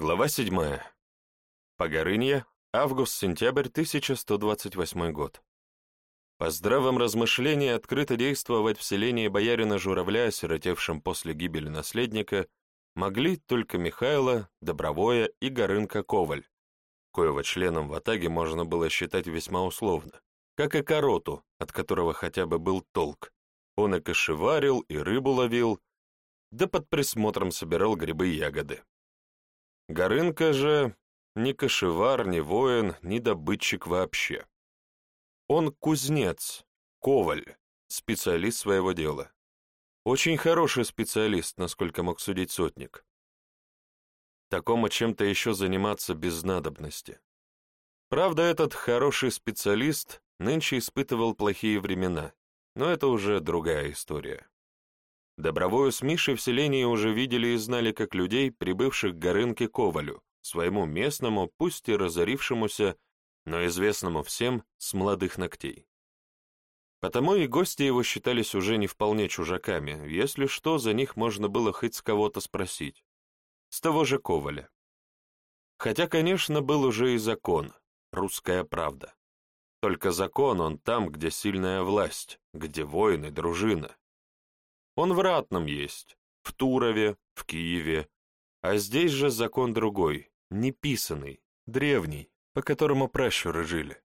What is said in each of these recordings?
Глава 7. Погорынье, август-сентябрь 1128 год. По здравом размышлении открыто действовать в селении боярина Журавля, осиротевшем после гибели наследника, могли только Михайло, Добровое и Горынка Коваль, коего членом в Атаге можно было считать весьма условно, как и Короту, от которого хотя бы был толк. Он и кошеварил, и рыбу ловил, да под присмотром собирал грибы и ягоды. Горынка же ни кошевар, ни воин, ни добытчик вообще. Он кузнец, коваль, специалист своего дела. Очень хороший специалист, насколько мог судить сотник. Такому чем-то еще заниматься без надобности. Правда, этот хороший специалист нынче испытывал плохие времена, но это уже другая история. Добровую с Мишей в селении уже видели и знали как людей, прибывших к Горынке Ковалю, своему местному, пусть и разорившемуся, но известному всем с молодых ногтей. Потому и гости его считались уже не вполне чужаками, если что, за них можно было хоть с кого-то спросить. С того же Коваля. Хотя, конечно, был уже и закон, русская правда. Только закон он там, где сильная власть, где воины, дружина. Он в Ратном есть, в Турове, в Киеве, а здесь же закон другой, неписанный, древний, по которому пращуры жили.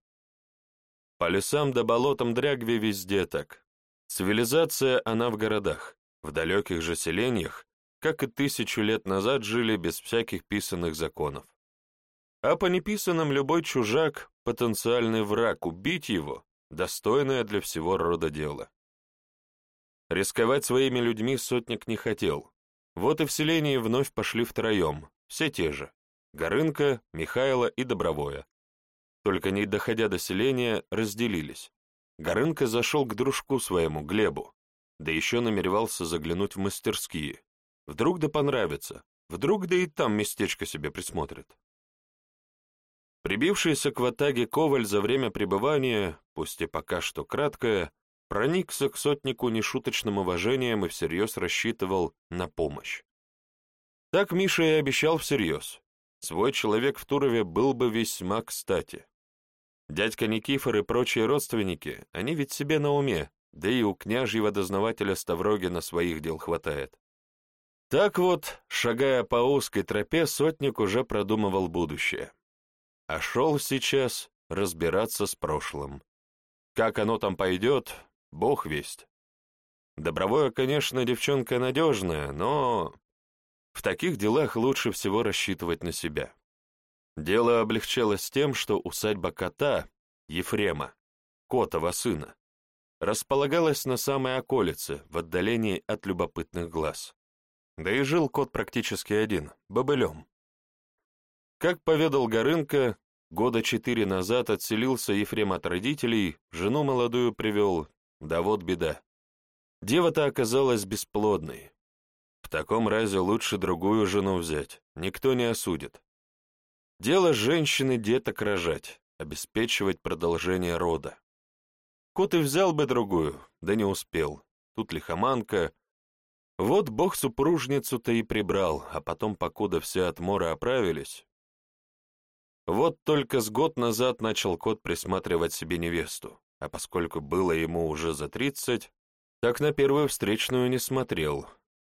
По лесам да болотам Дрягве везде так. Цивилизация она в городах, в далеких же селениях, как и тысячу лет назад жили без всяких писанных законов. А по неписанным любой чужак — потенциальный враг, убить его — достойное для всего рода дело. Рисковать своими людьми сотник не хотел. Вот и в селении вновь пошли втроем, все те же. Горынка, Михайло и Добровое. Только не доходя до селения, разделились. Горынка зашел к дружку своему, Глебу, да еще намеревался заглянуть в мастерские. Вдруг да понравится, вдруг да и там местечко себе присмотрит. Прибившийся к ватаге Коваль за время пребывания, пусть и пока что краткое, проникся к сотнику нешуточным уважением и всерьез рассчитывал на помощь. Так Миша и обещал всерьез. Свой человек в Турове был бы весьма кстати. Дядька Никифор и прочие родственники, они ведь себе на уме, да и у княжьего дознавателя Ставрогина своих дел хватает. Так вот, шагая по узкой тропе, сотник уже продумывал будущее. А шел сейчас разбираться с прошлым. Как оно там пойдет, Бог весть. Добровое, конечно, девчонка надежная, но в таких делах лучше всего рассчитывать на себя. Дело облегчалось тем, что усадьба кота, Ефрема, Котова сына, располагалась на самой околице, в отдалении от любопытных глаз. Да и жил кот практически один, бобылем. Как поведал Горынка, года четыре назад отселился Ефрем от родителей, жену молодую привел, да вот беда. Дева-то оказалась бесплодной. В таком разе лучше другую жену взять, никто не осудит. Дело женщины деток рожать, обеспечивать продолжение рода. Кот и взял бы другую, да не успел. Тут лихоманка. Вот бог супружницу-то и прибрал, а потом, покуда все от мора оправились. Вот только с год назад начал кот присматривать себе невесту а поскольку было ему уже за тридцать, так на первую встречную не смотрел,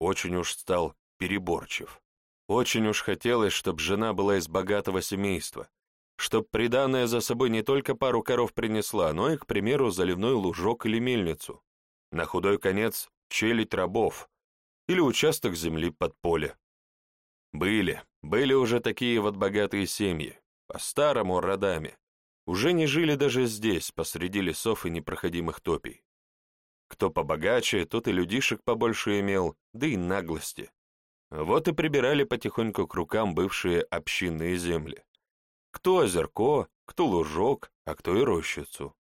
очень уж стал переборчив. Очень уж хотелось, чтобы жена была из богатого семейства, чтоб приданная за собой не только пару коров принесла, но и, к примеру, заливной лужок или мельницу, на худой конец челядь рабов или участок земли под поле. Были, были уже такие вот богатые семьи, по-старому родами, уже не жили даже здесь, посреди лесов и непроходимых топий. Кто побогаче, тот и людишек побольше имел, да и наглости. Вот и прибирали потихоньку к рукам бывшие общинные земли. Кто озерко, кто лужок, а кто и рощицу.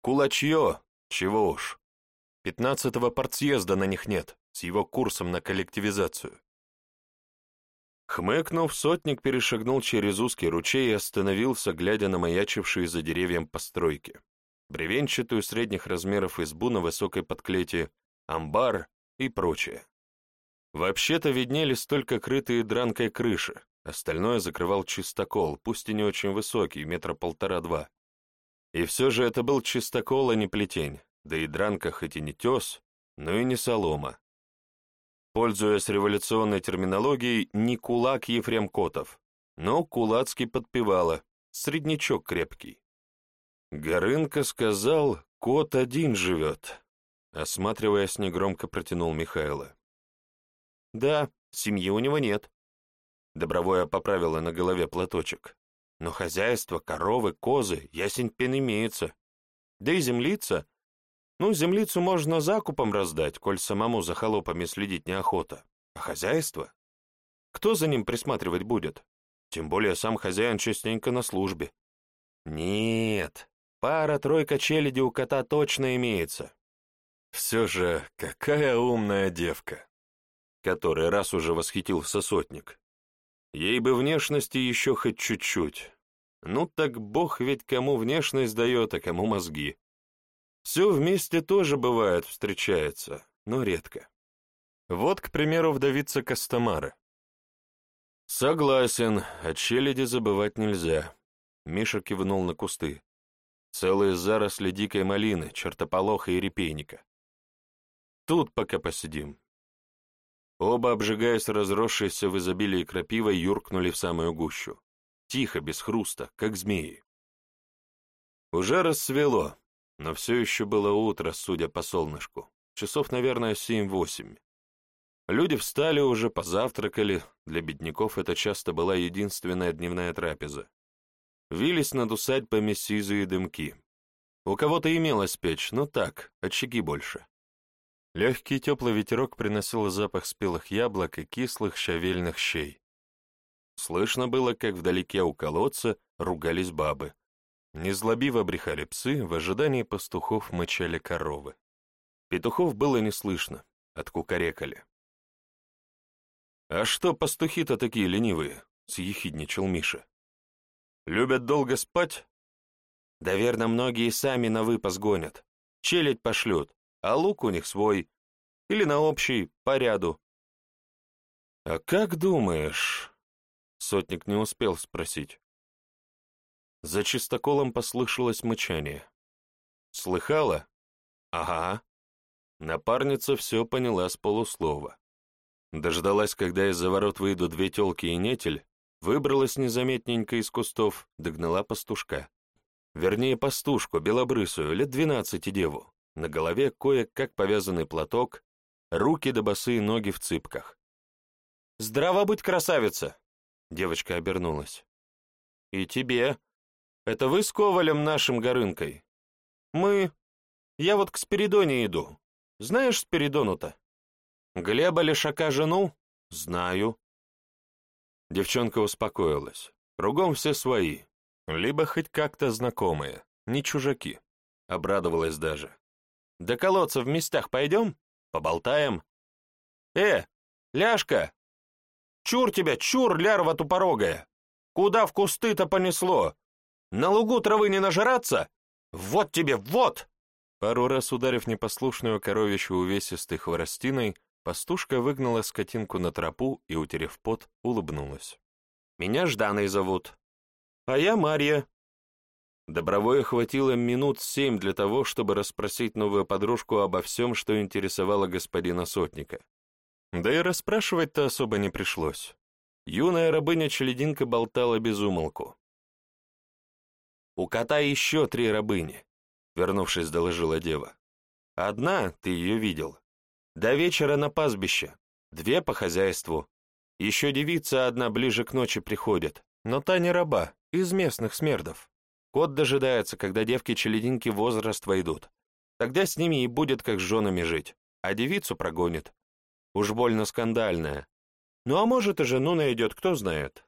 Кулачье, чего уж. Пятнадцатого партсъезда на них нет, с его курсом на коллективизацию. Хмыкнув, сотник перешагнул через узкий ручей и остановился, глядя на маячившие за деревьем постройки. Бревенчатую средних размеров избу на высокой подклете, амбар и прочее. Вообще-то виднелись только крытые дранкой крыши, остальное закрывал чистокол, пусть и не очень высокий, метра полтора-два. И все же это был чистокол, а не плетень, да и дранка хоть и не тес, но и не солома. Пользуясь революционной терминологией, не кулак Ефрем Котов, но кулацкий подпевала, среднячок крепкий. Горынка сказал, кот один живет, осматриваясь, негромко протянул Михайло. Да, семьи у него нет. Добровое поправила на голове платочек. Но хозяйство, коровы, козы, ясень пен имеется. Да и землица. Ну, землицу можно закупом раздать, коль самому за холопами следить неохота. А хозяйство? Кто за ним присматривать будет? Тем более сам хозяин частенько на службе. Нет, пара-тройка челяди у кота точно имеется. Все же, какая умная девка который раз уже восхитился сотник. Ей бы внешности еще хоть чуть-чуть. Ну так бог ведь кому внешность дает, а кому мозги. Все вместе тоже бывает, встречается, но редко. Вот, к примеру, вдовица Костомара. Согласен, о челяди забывать нельзя. Миша кивнул на кусты. Целые заросли дикой малины, чертополоха и репейника. Тут пока посидим, Оба, обжигаясь разросшейся в изобилии крапивой, юркнули в самую гущу. Тихо, без хруста, как змеи. Уже рассвело, но все еще было утро, судя по солнышку. Часов, наверное, семь-восемь. Люди встали уже, позавтракали, для бедняков это часто была единственная дневная трапеза. Вились над усадьбами сизые дымки. У кого-то имелась печь, но так, очаги больше. Легкий теплый ветерок приносил запах спелых яблок и кислых щавельных щей. Слышно было, как вдалеке у колодца ругались бабы. Незлобиво брехали псы, в ожидании пастухов мычали коровы. Петухов было не слышно, откукарекали. «А что пастухи-то такие ленивые?» — съехидничал Миша. «Любят долго спать?» «Да верно, многие сами на выпас гонят. Челядь пошлют, а лук у них свой, или на общий, по ряду. «А как думаешь?» — сотник не успел спросить. За чистоколом послышалось мычание. «Слыхала?» «Ага». Напарница все поняла с полуслова. Дождалась, когда из-за ворот выйдут две телки и нетель, выбралась незаметненько из кустов, догнала пастушка. Вернее, пастушку, белобрысую, лет двенадцати деву. На голове кое-как повязанный платок, руки до босые ноги в цыпках. «Здраво быть, красавица!» Девочка обернулась. «И тебе. Это вы с Ковалем нашим Горынкой?» «Мы. Я вот к Спиридоне иду. Знаешь Спиридону-то?» «Глеба Лешака жену?» «Знаю». Девчонка успокоилась. Кругом все свои, либо хоть как-то знакомые, не чужаки. Обрадовалась даже. До колодца в местах пойдем? Поболтаем? Э, ляжка! Чур тебя, чур, лярва тупорогая! Куда в кусты-то понесло? На лугу травы не нажраться? Вот тебе, вот!» Пару раз ударив непослушную коровищу увесистой хворостиной, пастушка выгнала скотинку на тропу и, утерев пот, улыбнулась. «Меня Жданой зовут. А я Марья. Добровое хватило минут семь для того, чтобы расспросить новую подружку обо всем, что интересовало господина Сотника. Да и расспрашивать-то особо не пришлось. Юная рабыня-челединка болтала без умолку. «У кота еще три рабыни», — вернувшись, доложила дева. «Одна, ты ее видел. До вечера на пастбище, две по хозяйству. Еще девица одна ближе к ночи приходит, но та не раба, из местных смердов. Кот дожидается, когда девки-челединки возраст войдут. Тогда с ними и будет как с женами жить, а девицу прогонит. Уж больно скандальная. Ну а может и жену найдет, кто знает.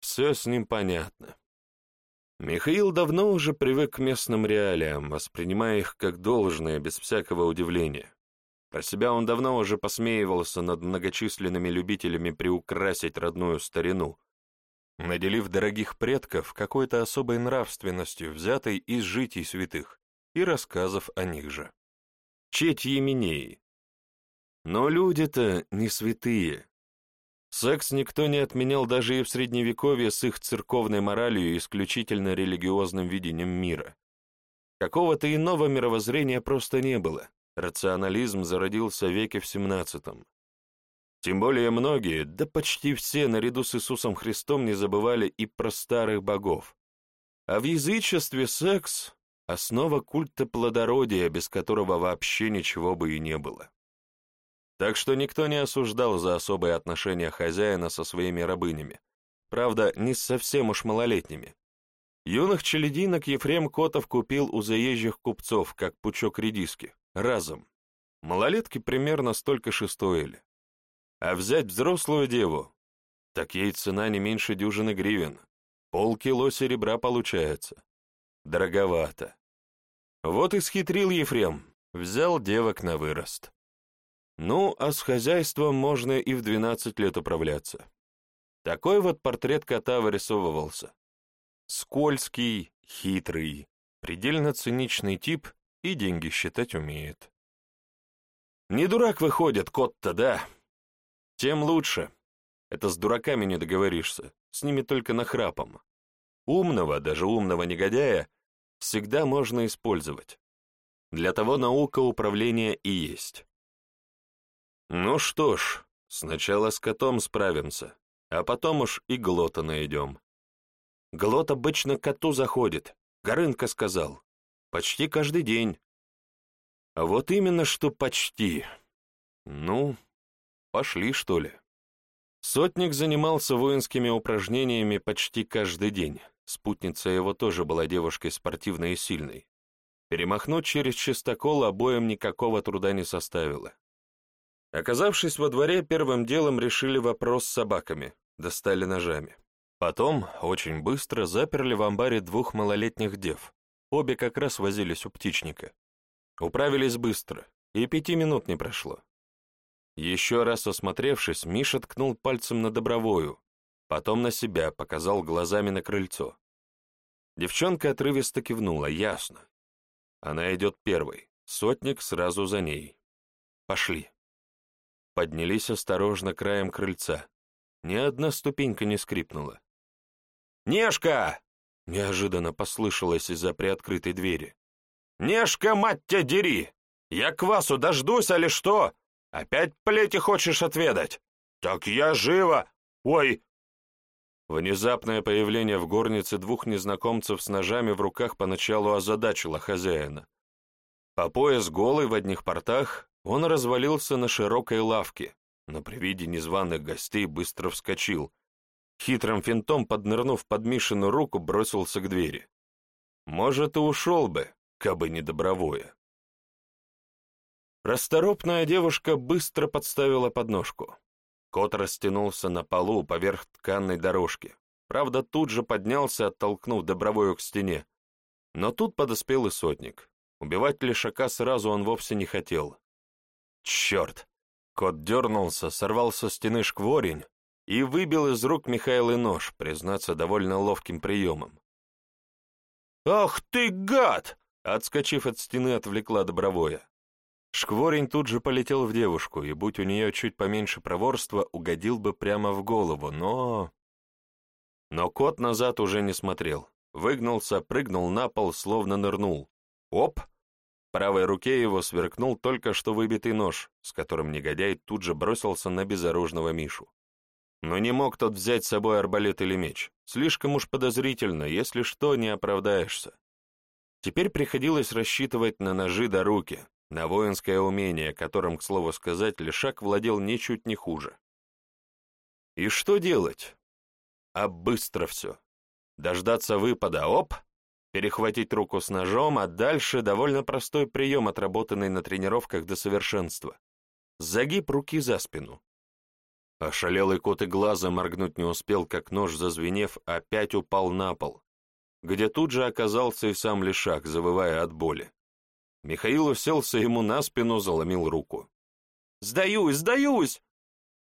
Все с ним понятно. Михаил давно уже привык к местным реалиям, воспринимая их как должное, без всякого удивления. Про себя он давно уже посмеивался над многочисленными любителями приукрасить родную старину, наделив дорогих предков какой-то особой нравственностью, взятой из житий святых и рассказов о них же. Четь Еменеи. Но люди-то не святые. Секс никто не отменял даже и в Средневековье с их церковной моралью и исключительно религиозным видением мира. Какого-то иного мировоззрения просто не было. Рационализм зародился в веке в XVII. Тем более многие, да почти все, наряду с Иисусом Христом не забывали и про старых богов. А в язычестве секс — основа культа плодородия, без которого вообще ничего бы и не было. Так что никто не осуждал за особые отношения хозяина со своими рабынями. Правда, не совсем уж малолетними. Юных челядинок Ефрем Котов купил у заезжих купцов, как пучок редиски, разом. Малолетки примерно столько же стоили. А взять взрослую деву, так ей цена не меньше дюжины гривен. Полкило серебра получается. Дороговато. Вот и схитрил Ефрем, взял девок на вырост. Ну, а с хозяйством можно и в 12 лет управляться. Такой вот портрет кота вырисовывался. Скользкий, хитрый, предельно циничный тип и деньги считать умеет. Не дурак выходит, кот-то, да? Тем лучше. Это с дураками не договоришься, с ними только нахрапом. Умного, даже умного негодяя, всегда можно использовать. Для того наука управления и есть. Ну что ж, сначала с котом справимся, а потом уж и глота найдем. Глот обычно к коту заходит, Горынка сказал. Почти каждый день. А вот именно что почти. Ну, пошли, что ли. Сотник занимался воинскими упражнениями почти каждый день. Спутница его тоже была девушкой спортивной и сильной. Перемахнуть через чистокол обоим никакого труда не составило. Оказавшись во дворе, первым делом решили вопрос с собаками, достали ножами. Потом, очень быстро, заперли в амбаре двух малолетних дев. Обе как раз возились у птичника. Управились быстро, и пяти минут не прошло. Еще раз осмотревшись, Миша ткнул пальцем на добровую, потом на себя, показал глазами на крыльцо. Девчонка отрывисто кивнула, ясно. Она идет первой, сотник сразу за ней. Пошли. Поднялись осторожно краем крыльца. Ни одна ступенька не скрипнула. «Нешка!» — неожиданно послышалось из-за приоткрытой двери. «Нешка, мать тебя, дери! Я квасу дождусь, али что? Опять плети хочешь отведать? Так я живо! Ой!» Внезапное появление в горнице двух незнакомцев с ножами в руках поначалу озадачило хозяина. По пояс голый в одних портах, он развалился на широкой лавке, но при виде незваных гостей быстро вскочил. Хитрым финтом, поднырнув под Мишину руку, бросился к двери. Может, и ушел бы, кабы не добровое. Расторопная девушка быстро подставила подножку. Кот растянулся на полу поверх тканной дорожки. Правда, тут же поднялся, оттолкнув добровою к стене. Но тут подоспел и сотник. Убивать лишака сразу он вовсе не хотел. Черт! Кот дернулся, сорвал со стены шкворень и выбил из рук Михаила нож, признаться, довольно ловким приемом. «Ах ты, гад!» Отскочив от стены, отвлекла Добровое. Шкворень тут же полетел в девушку, и, будь у нее чуть поменьше проворства, угодил бы прямо в голову, но... Но кот назад уже не смотрел. Выгнулся, прыгнул на пол, словно нырнул. Оп! Правой руке его сверкнул только что выбитый нож, с которым негодяй тут же бросился на безоружного Мишу. Но не мог тот взять с собой арбалет или меч. Слишком уж подозрительно, если что, не оправдаешься. Теперь приходилось рассчитывать на ножи до руки, на воинское умение, которым, к слову сказать, Лешак владел ничуть не хуже. И что делать? А быстро все. Дождаться выпада, оп, перехватить руку с ножом, а дальше довольно простой прием, отработанный на тренировках до совершенства. Загиб руки за спину. Ошалелый кот и глаза моргнуть не успел, как нож, зазвенев, опять упал на пол, где тут же оказался и сам Лешак, завывая от боли. Михаил уселся ему на спину, заломил руку. «Сдаюсь, сдаюсь!»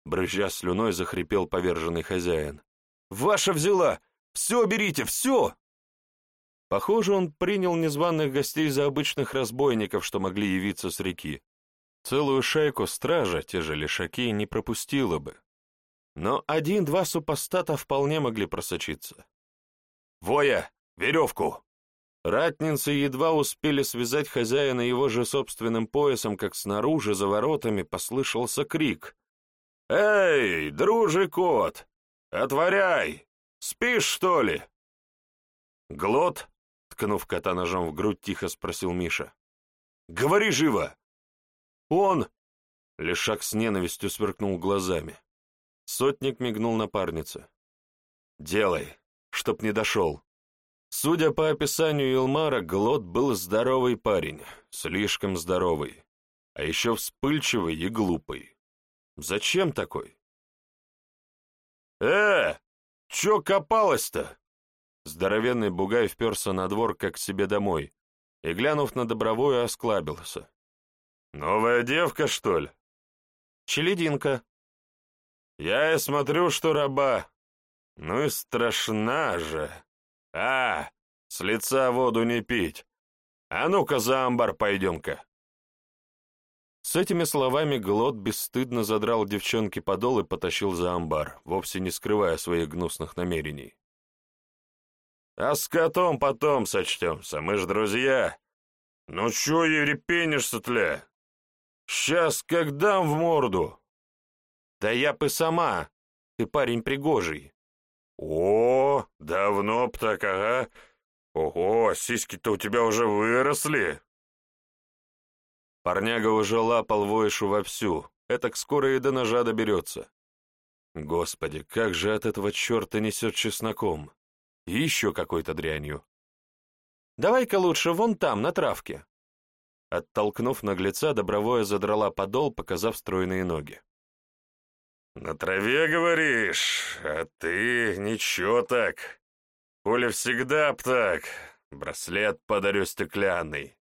Брызжа слюной, захрипел поверженный хозяин. «Ваша взяла! Все берите, все!» Похоже, он принял незваных гостей за обычных разбойников, что могли явиться с реки. Целую шайку стража, те же лишаки, не пропустила бы. но один-два супостата вполне могли просочиться. «Воя, веревку!» Ратницы едва успели связать хозяина его же собственным поясом, как снаружи, за воротами, послышался крик. «Эй, дружи кот! Отворяй! Спишь, что ли?» «Глот?» — ткнув кота ножом в грудь, тихо спросил Миша. «Говори живо!» «Он!» — Лешак с ненавистью сверкнул глазами. Сотник мигнул напарнице. «Делай, чтоб не дошел». Судя по описанию Илмара, Глот был здоровый парень, слишком здоровый, а еще вспыльчивый и глупый. Зачем такой? «Э, чё копалось-то?» Здоровенный бугай вперся на двор, как к себе домой, и, глянув на Добровую, осклабился. «Новая девка, что ли?» «Челединка». «Я и смотрю, что раба. Ну и страшна же. А, с лица воду не пить. А ну-ка за амбар пойдем-ка». С этими словами Глот бесстыдно задрал девчонке подол и потащил за амбар, вовсе не скрывая своих гнусных намерений. «А с котом потом сочтемся, мы ж друзья. Ну чё ерепенишься, тля? Сейчас как дам в морду!» «Да я бы сама, ты парень пригожий». «О, давно б так, ага. Ого, сиськи-то у тебя уже выросли!» Парняга уже лапал воишу вовсю, этак скоро и до ножа доберется. Господи, как же от этого черта несет чесноком. И еще какой-то дрянью. «Давай-ка лучше вон там, на травке». Оттолкнув наглеца, Добровое задрала подол, показав стройные ноги. «На траве, говоришь? А ты ничего так. Коля всегда б так. Браслет подарю стеклянный».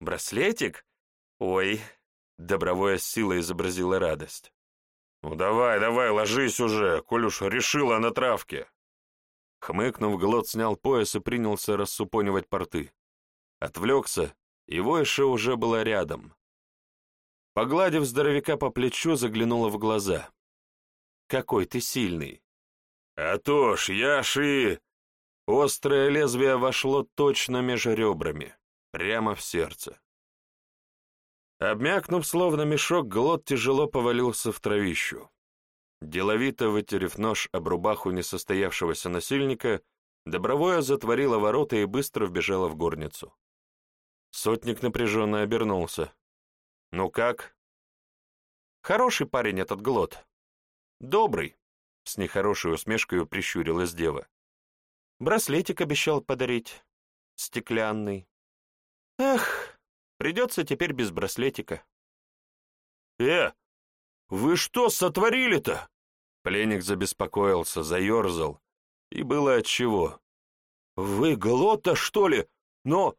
«Браслетик? Ой!» Добровое сила изобразила радость. «Ну давай, давай, ложись уже, коль уж решила на травке». Хмыкнув, Глот снял пояс и принялся рассупонивать порты. Отвлекся, и Войша уже была рядом. Погладив здоровяка по плечу, заглянула в глаза. «Какой ты сильный!» «А то ж, я ж и...» Острое лезвие вошло точно между ребрами, прямо в сердце. Обмякнув, словно мешок, Глот тяжело повалился в травищу. Деловито вытерев нож об рубаху несостоявшегося насильника, Добровое затворила ворота и быстро вбежала в горницу. Сотник напряженно обернулся. «Ну как?» «Хороший парень этот Глот. Добрый», — с нехорошей усмешкой прищурилась дева. «Браслетик обещал подарить. Стеклянный. Эх, придется теперь без браслетика». «Э, «Вы что сотворили-то?» Пленник забеспокоился, заерзал. И было отчего. «Вы глота, что ли? Но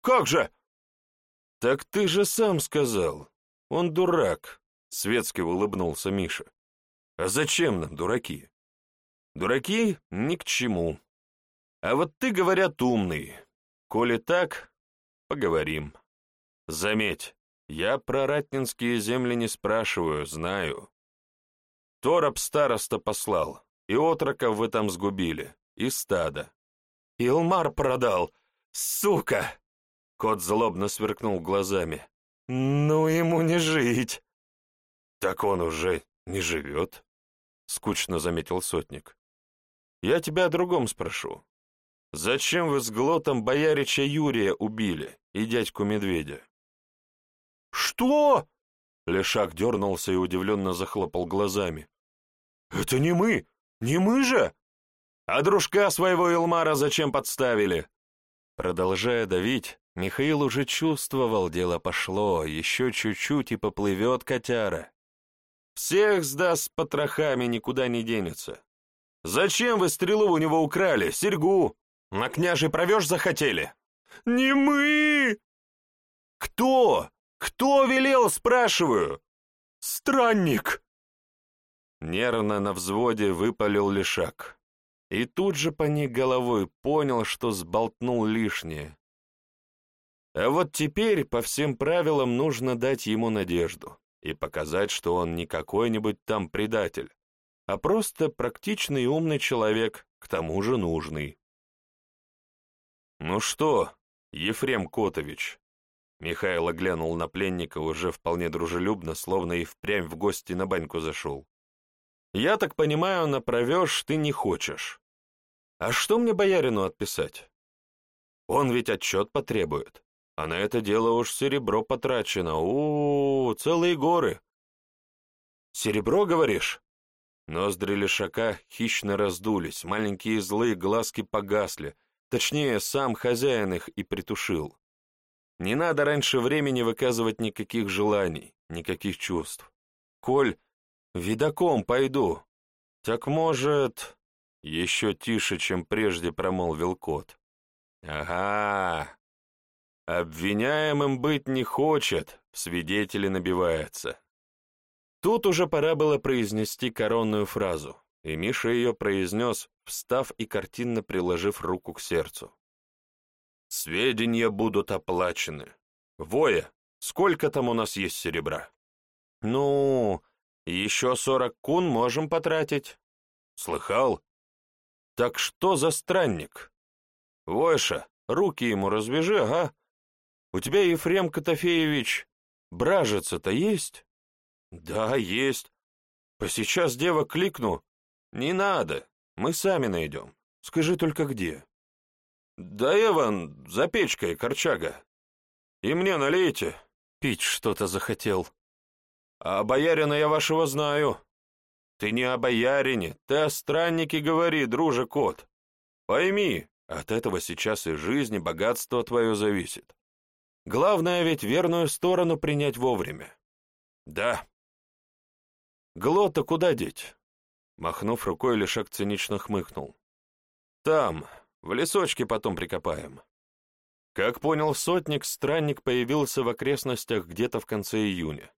как же?» «Так ты же сам сказал. Он дурак», — светски улыбнулся Миша. «А зачем нам дураки?» «Дураки ни к чему. А вот ты, говорят, умный. Коли так, поговорим. Заметь, я про ратнинские земли не спрашиваю, знаю. Тороп староста послал, и отроков вы там сгубили, и стадо. Илмар продал, сука! Кот злобно сверкнул глазами. Ну, ему не жить. Так он уже не живет, скучно заметил сотник. Я тебя о другом спрошу. Зачем вы с глотом боярича Юрия убили и дядьку Медведя? «Что?» Лешак дернулся и удивленно захлопал глазами. «Это не мы! Не мы же!» «А дружка своего Илмара зачем подставили?» Продолжая давить, Михаил уже чувствовал, дело пошло, еще чуть-чуть и поплывет котяра. «Всех сдаст с потрохами, никуда не денется. Зачем вы стрелу у него украли, серьгу? На княже провешь захотели?» «Не мы!» «Кто?» «Кто велел?» — спрашиваю. «Странник!» Нервно на взводе выпалил лишак. И тут же поник головой, понял, что сболтнул лишнее. А вот теперь по всем правилам нужно дать ему надежду и показать, что он не какой-нибудь там предатель, а просто практичный и умный человек, к тому же нужный. «Ну что, Ефрем Котович?» Михаил оглянул на пленника уже вполне дружелюбно, словно и впрямь в гости на баньку зашел. «Я так понимаю, направешь ты не хочешь. А что мне боярину отписать? Он ведь отчет потребует, а на это дело уж серебро потрачено. У, -у, -у целые горы. Серебро, говоришь? Ноздри лишака хищно раздулись, маленькие злые глазки погасли, точнее, сам хозяин их и притушил. Не надо раньше времени выказывать никаких желаний, никаких чувств. Коль, видаком пойду, так может... Еще тише, чем прежде промолвил кот. Ага, обвиняемым быть не хочет, свидетели набивается. Тут уже пора было произнести коронную фразу, и Миша ее произнес, встав и картинно приложив руку к сердцу. «Сведения будут оплачены. Воя, сколько там у нас есть серебра?» «Ну, еще сорок кун можем потратить». «Слыхал?» «Так что за странник?» «Войша, руки ему развяжи, ага. У тебя, Ефрем Котофеевич, бражица-то есть?» «Да, есть. Посейчас дева кликну. Не надо, мы сами найдем. Скажи только где». «Да, Эван, за печкой, корчага. И мне налейте. Пить что-то захотел. А боярина я вашего знаю. Ты не о боярине, ты о страннике говори, друже кот. Пойми, от этого сейчас и жизнь, и богатство твое зависит. Главное ведь верную сторону принять вовремя. Да, Глота куда деть? Махнув рукой, Лешак цинично хмыкнул. Там, в лесочке потом прикопаем. Как понял сотник, странник появился в окрестностях где-то в конце июня.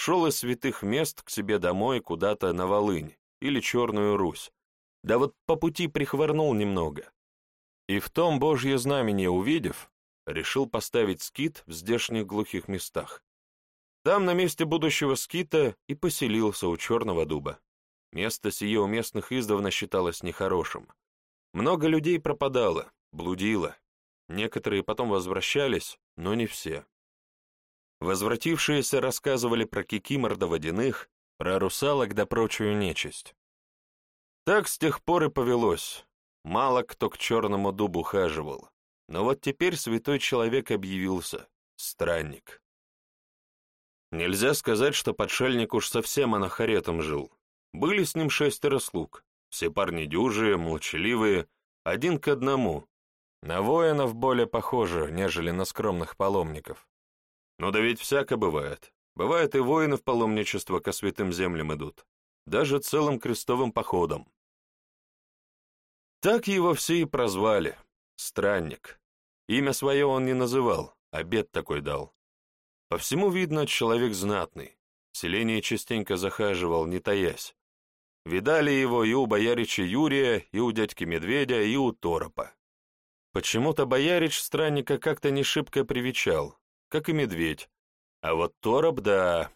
Шел из святых мест к себе домой куда-то на Волынь или Черную Русь. Да вот по пути прихворнул немного. И в том Божье знамение увидев, решил поставить скит в здешних глухих местах. Там, на месте будущего скита, и поселился у Черного дуба. Место сие у местных издавна считалось нехорошим. Много людей пропадало, блудило. Некоторые потом возвращались, но не все. Возвратившиеся рассказывали про кикимор водяных, про русалок да прочую нечисть. Так с тех пор и повелось. Мало кто к черному дубу хаживал. Но вот теперь святой человек объявился, странник. Нельзя сказать, что подшельник уж совсем анахаретом жил. Были с ним шестеро слуг, все парни дюжие, молчаливые, один к одному. На воинов более похоже, нежели на скромных паломников. Ну да ведь всяко бывает. Бывает и воины в паломничество ко святым землям идут, даже целым крестовым походом. Так его все и прозвали — Странник. Имя свое он не называл, обед такой дал. По всему видно, человек знатный. В селение частенько захаживал, не таясь. Видали его и у боярича Юрия, и у дядьки Медведя, и у Торопа. Почему-то боярич странника как-то не шибко привечал, как и медведь. А вот Тороп, да,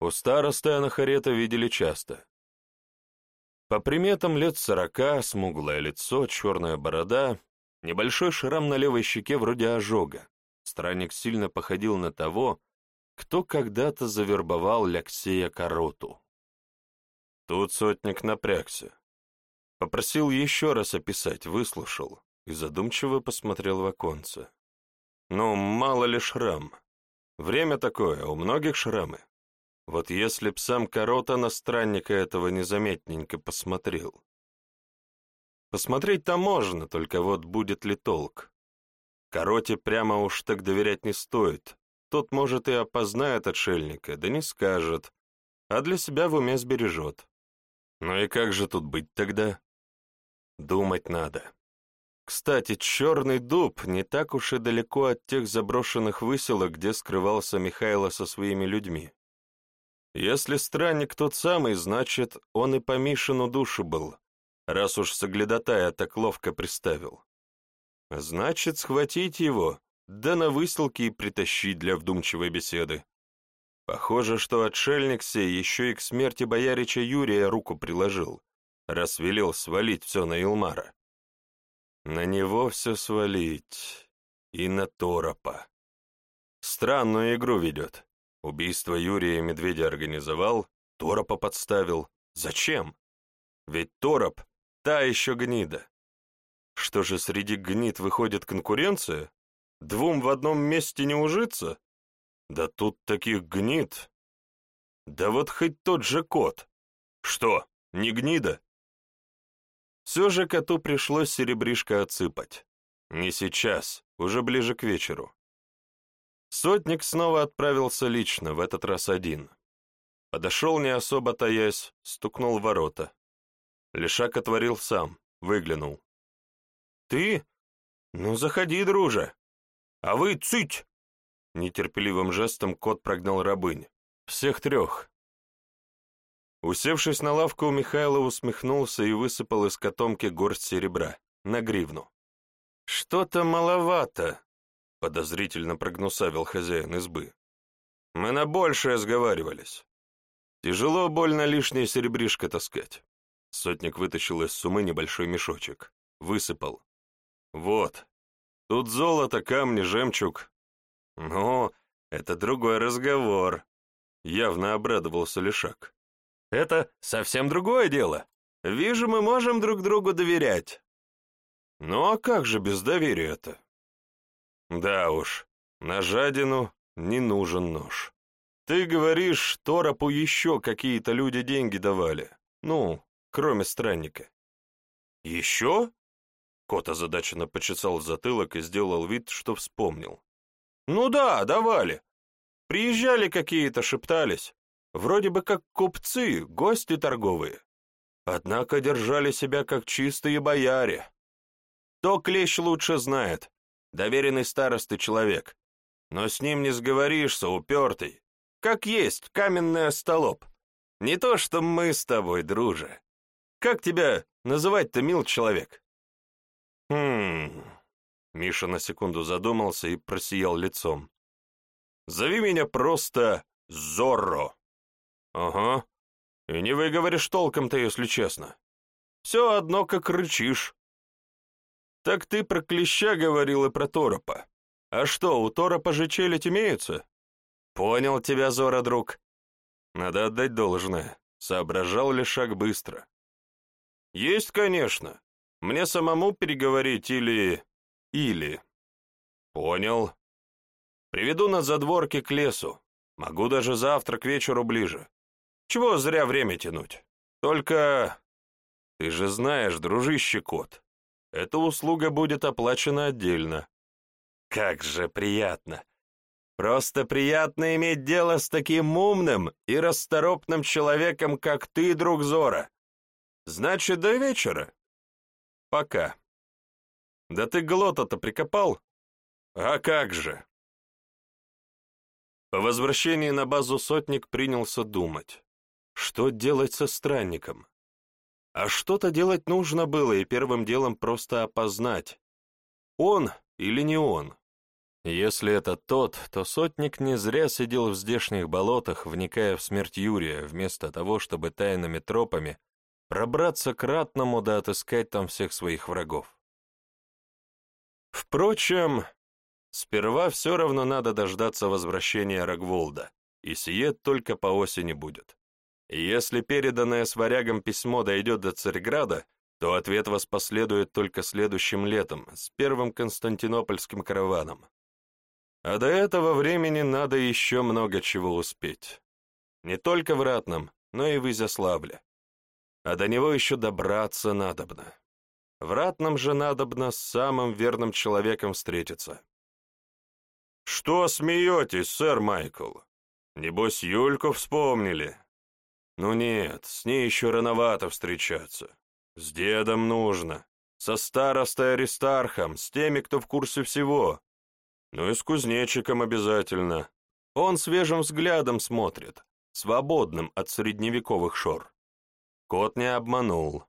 у старосты Анахарета видели часто. По приметам лет сорока, смуглое лицо, черная борода, небольшой шрам на левой щеке вроде ожога. Странник сильно походил на того, кто когда-то завербовал Ляксея Короту. Тут сотник напрягся. Попросил еще раз описать, выслушал и задумчиво посмотрел в оконце. Ну, мало ли шрам. Время такое, у многих шрамы. Вот если б сам Корота на странника этого незаметненько посмотрел. Посмотреть-то можно, только вот будет ли толк. Короте прямо уж так доверять не стоит, тот, может, и опознает отшельника, да не скажет, а для себя в уме сбережет. Ну и как же тут быть тогда? Думать надо. Кстати, черный дуб не так уж и далеко от тех заброшенных выселок, где скрывался Михайло со своими людьми. Если странник тот самый, значит, он и по Мишину душу был, раз уж соглядатая так ловко приставил. Значит, схватить его, да на выселке и притащить для вдумчивой беседы. Похоже, что отшельник сей еще и к смерти боярича Юрия руку приложил, раз велел свалить все на Илмара. На него все свалить. И на Торопа. Странную игру ведет. Убийство Юрия Медведя организовал, Торопа подставил. Зачем? Ведь Тороп — та еще гнида. Что же среди гнид выходит конкуренция? Двум в одном месте не ужиться? Да тут таких гнид. Да вот хоть тот же кот. Что, не гнида? Все же коту пришлось серебришко отсыпать. Не сейчас, уже ближе к вечеру. Сотник снова отправился лично, в этот раз один. Подошел не особо таясь, стукнул в ворота. Лешак отворил сам, выглянул. «Ты? Ну, заходи, друже. А вы цыть!» Нетерпеливым жестом кот прогнал рабынь. «Всех трех». Усевшись на лавку, у Михайла усмехнулся и высыпал из котомки горсть серебра, на гривну. «Что-то маловато», — подозрительно прогнусавил хозяин избы. «Мы на большее сговаривались. Тяжело больно лишнее серебришко таскать». Сотник вытащил из сумы небольшой мешочек. Высыпал. «Вот. Тут золото, камни, жемчуг». «Ну, это другой разговор», — явно обрадовался Лешак. «Это совсем другое дело. Вижу, мы можем друг другу доверять». «Ну а как же без доверия-то?» Да уж, на жадину не нужен нож. Ты говоришь, Торопу еще какие-то люди деньги давали. Ну, кроме странника. Еще? Кот озадаченно почесал затылок и сделал вид, что вспомнил. Ну да, давали. Приезжали какие-то, шептались. Вроде бы как купцы, гости торговые. Однако держали себя как чистые бояре. То клещ лучше знает, доверенный старосты человек. Но с ним не сговоришься, упертый. Как есть, каменный остолоп. Не то, что мы с тобой, друже. Как тебя называть-то, мил человек? Хм... Миша на секунду задумался и просиял лицом. «Зови меня просто Зорро». «Ага. И не выговоришь толком-то, если честно. Все одно, как рычишь. «Так ты про клеща говорил и про торопа. А что, у торопа же челядь имеются?» «Понял тебя, Зора, друг». Надо отдать должное. Соображал ли шаг быстро? «Есть, конечно. Мне самому переговорить или... или...» «Понял. Приведу на задворки к лесу. Могу даже завтра к вечеру ближе. Чего зря время тянуть? Только... Ты же знаешь, дружище кот, эта услуга будет оплачена отдельно. Как же приятно! Просто приятно иметь дело с таким умным и расторопным человеком, как ты, друг Зора. Значит, до вечера? Пока. Да ты глота-то прикопал? А как же? По возвращении на базу сотник принялся думать, что делать со странником. А что-то делать нужно было, и первым делом просто опознать, он или не он. Если это тот, то сотник не зря сидел в здешних болотах, вникая в смерть Юрия, вместо того, чтобы тайными тропами пробраться к ратному да отыскать там всех своих врагов. Впрочем, сперва все равно надо дождаться возвращения Рогволда, и сие только по осени будет. Если переданное с варягом письмо дойдет до Царьграда, то ответ воспоследует только следующим летом, с первым константинопольским караваном. А до этого времени надо еще много чего успеть. Не только в Ратном, но и в Изяславле. А до него еще добраться надобно. В Ратном же надобно с самым верным человеком встретиться. «Что смеетесь, сэр Майкл? Небось, Юльку вспомнили?» Ну нет, с ней еще рановато встречаться. С дедом нужно. Со старостой Аристархом, с теми, кто в курсе всего. Ну и с кузнечиком обязательно. Он свежим взглядом смотрит, свободным от средневековых шор. Кот не обманул.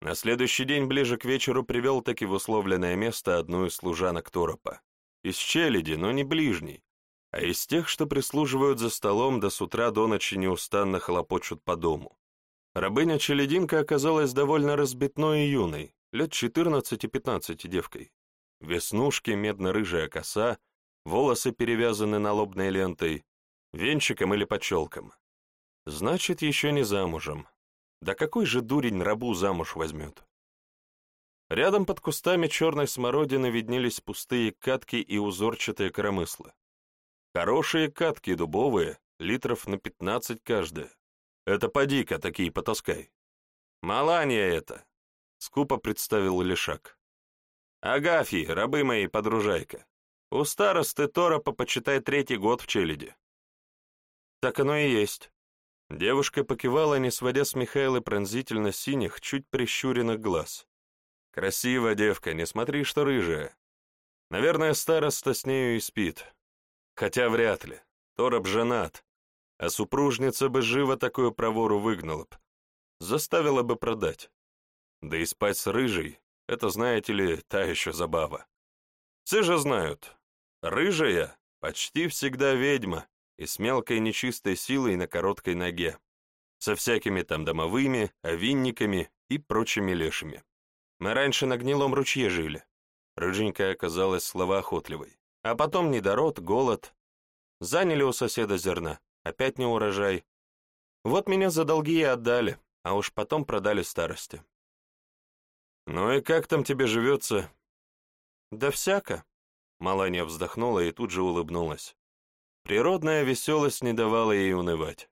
На следующий день ближе к вечеру привел таки в условленное место одну из служанок Торопа. Из челяди, но не ближней, а из тех, что прислуживают за столом до с утра до ночи неустанно хлопочут по дому. Рабыня Челединка оказалась довольно разбитной и юной, лет 14-15 девкой. Веснушки, медно-рыжая коса, волосы перевязаны налобной лентой, венчиком или почелком. Значит, еще не замужем. Да какой же дурень рабу замуж возьмет? Рядом под кустами черной смородины виднелись пустые катки и узорчатые коромысла. Хорошие катки дубовые, литров на пятнадцать каждая. Это поди-ка такие потаскай. Маланья это, — скупо представил Лешак. Агафий, рабы мои, подружайка. У старосты Торопа, почитай, третий год в челяди. Так оно и есть. Девушка покивала, не сводя с Михаила пронзительно синих, чуть прищуренных глаз. Красивая девка, не смотри, что рыжая. Наверное, староста с нею и спит. Хотя вряд ли. Тороп женат, а супружница бы живо такую провору выгнала б. Заставила бы продать. Да и спать с рыжей — это, знаете ли, та еще забава. Все же знают, рыжая почти всегда ведьма и с мелкой нечистой силой на короткой ноге, со всякими там домовыми, овинниками и прочими лешими. Мы раньше на гнилом ручье жили. Рыженькая оказалась словоохотливой. А потом недород, голод. Заняли у соседа зерна. Опять не урожай. Вот меня за долги и отдали, а уж потом продали старости. «Ну и как там тебе живется?» «Да всяко», — Маланья вздохнула и тут же улыбнулась. Природная веселость не давала ей унывать.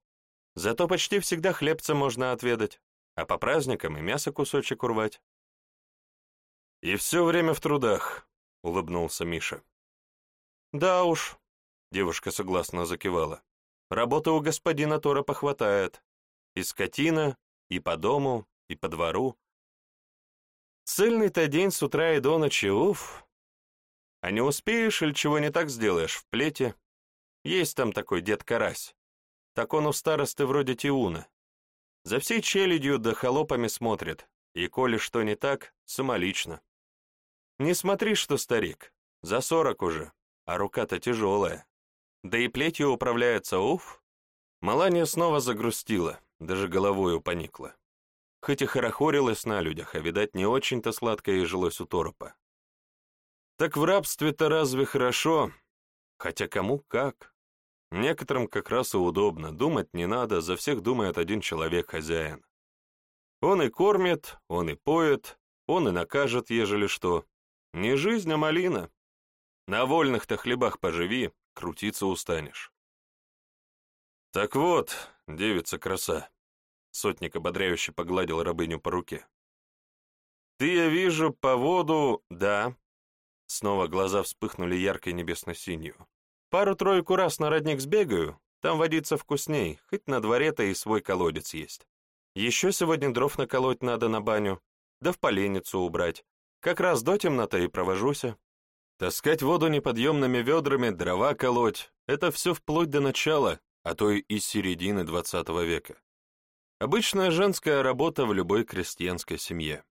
Зато почти всегда хлебца можно отведать, а по праздникам и мясо кусочек урвать. «И все время в трудах», — улыбнулся Миша. «Да уж», — девушка согласно закивала. «Работы у господина Тора похватает. И скотина, и по дому, и по двору. Цельный-то день с утра и до ночи, уф. А не успеешь или чего не так сделаешь в плете? Есть там такой дед Карась. Так он у старосты вроде Тиуна. За всей челядью да холопами смотрит, и коли что не так, самолично. Не смотри, что старик, за сорок уже, а рука-то тяжелая. Да и плетью управляется, уф. Маланья снова загрустила, даже головою поникла. Хоть и хорохорилась на людях, а, видать, не очень-то сладко ей жилось у торопа. Так в рабстве-то разве хорошо? Хотя кому как. Некоторым как раз и удобно, думать не надо, за всех думает один человек-хозяин. Он и кормит, он и поет, он и накажет, ежели что. Не жизнь, а малина. На вольных-то хлебах поживи, крутиться устанешь. Так вот, девица-краса, сотник ободряюще погладил рабыню по руке. Ты, я вижу, по воду, да. Снова глаза вспыхнули яркой небесно-синью. Пару-тройку раз на родник сбегаю, там водиться вкусней, хоть на дворе-то и свой колодец есть. Еще сегодня дров наколоть надо на баню, да в поленницу убрать. Как раз до темноты и провожуся. Таскать воду неподъемными ведрами, дрова колоть — это все вплоть до начала, а то и середины двадцатого века. Обычная женская работа в любой крестьянской семье.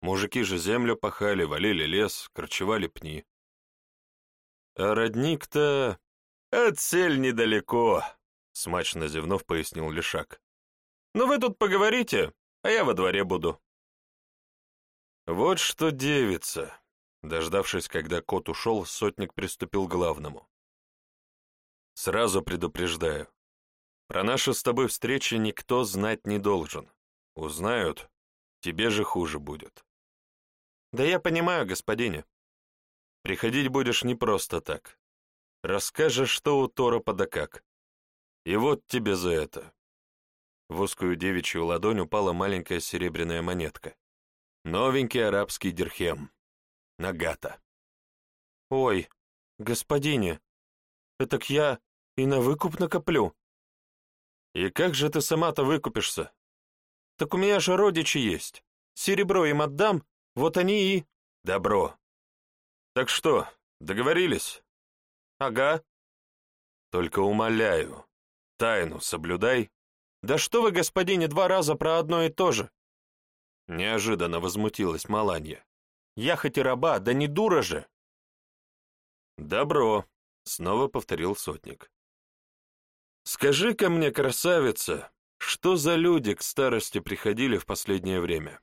Мужики же землю пахали, валили лес, корчевали пни. А родник-то... Отсель недалеко, — смачно зевнув, пояснил Лешак. Ну вы тут поговорите, а я во дворе буду. Вот что девица. Дождавшись, когда кот ушел, сотник приступил к главному. Сразу предупреждаю. Про наши с тобой встречи никто знать не должен. Узнают, тебе же хуже будет. Да я понимаю, господине. Приходить будешь не просто так. Расскажешь, что у Торопа да как. И вот тебе за это. В узкую девичью ладонь упала маленькая серебряная монетка. Новенький арабский дирхем. Нагата. Ой, господине, так я и на выкуп накоплю. И как же ты сама-то выкупишься? Так у меня же родичи есть. Серебро им отдам, вот они и... Добро. Так что, договорились? Ага. Только умоляю, тайну соблюдай. Да что вы, господине, два раза про одно и то же? Неожиданно возмутилась Маланья. «Я хоть и раба, да не дура же!» «Добро», — снова повторил сотник. «Скажи-ка мне, красавица, что за люди к старости приходили в последнее время?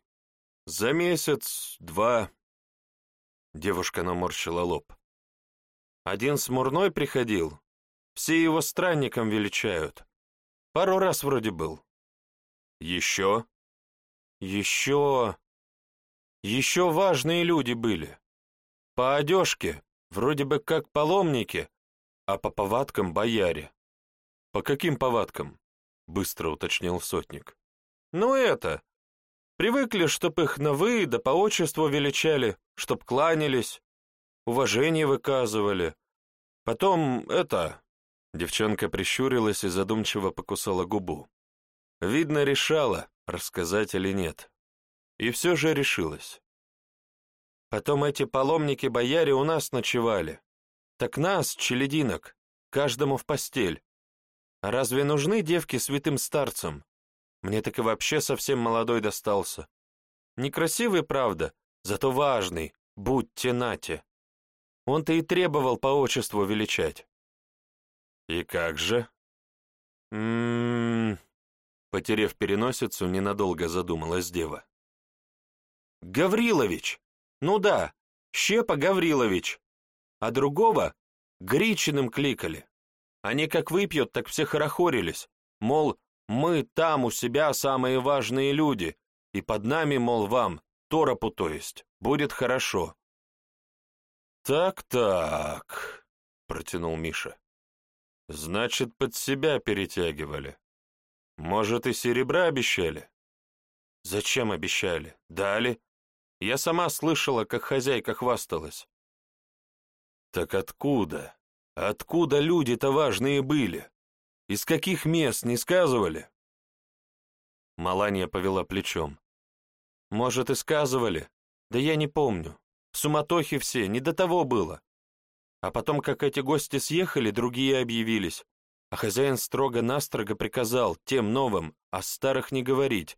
За месяц, два...» Девушка наморщила лоб. «Один смурной приходил. Все его странником величают. Пару раз вроде был. Еще?» «Еще...» «Еще важные люди были. По одежке, вроде бы как паломники, а по повадкам бояре. По каким повадкам? Быстро уточнил сотник. Ну это. Привыкли, чтоб их на «вы» да по отчеству величали, чтоб кланялись, уважение выказывали. Потом это... Девчонка прищурилась и задумчиво покусала губу. Видно, решала, рассказать или нет. И все же решилась. Потом эти паломники-бояре у нас ночевали. Так нас, челединок, каждому в постель. А разве нужны девки святым старцам? Мне так и вообще совсем молодой достался. Некрасивый, правда, зато важный, будьте нате. Он-то и требовал по отчеству величать. И как же? М-м-м, потерев переносицу, ненадолго задумалась дева. Гаврилович! Ну да, Щепа Гаврилович. А другого Гричиным кликали. Они как выпьют, так все хорохорились. Мол, мы там у себя самые важные люди, и под нами, мол, вам, торопу то есть, будет хорошо. «Так-так», — протянул Миша. «Значит, под себя перетягивали. Может, и серебра обещали?» «Зачем обещали? Дали. Я сама слышала, как хозяйка хвасталась. Так откуда? Откуда люди-то важные были? Из каких мест не сказывали? Маланья повела плечом. Может, и сказывали? Да я не помню. В суматохе все, не до того было. А потом, как эти гости съехали, другие объявились. А хозяин строго-настрого приказал тем новым о старых не говорить.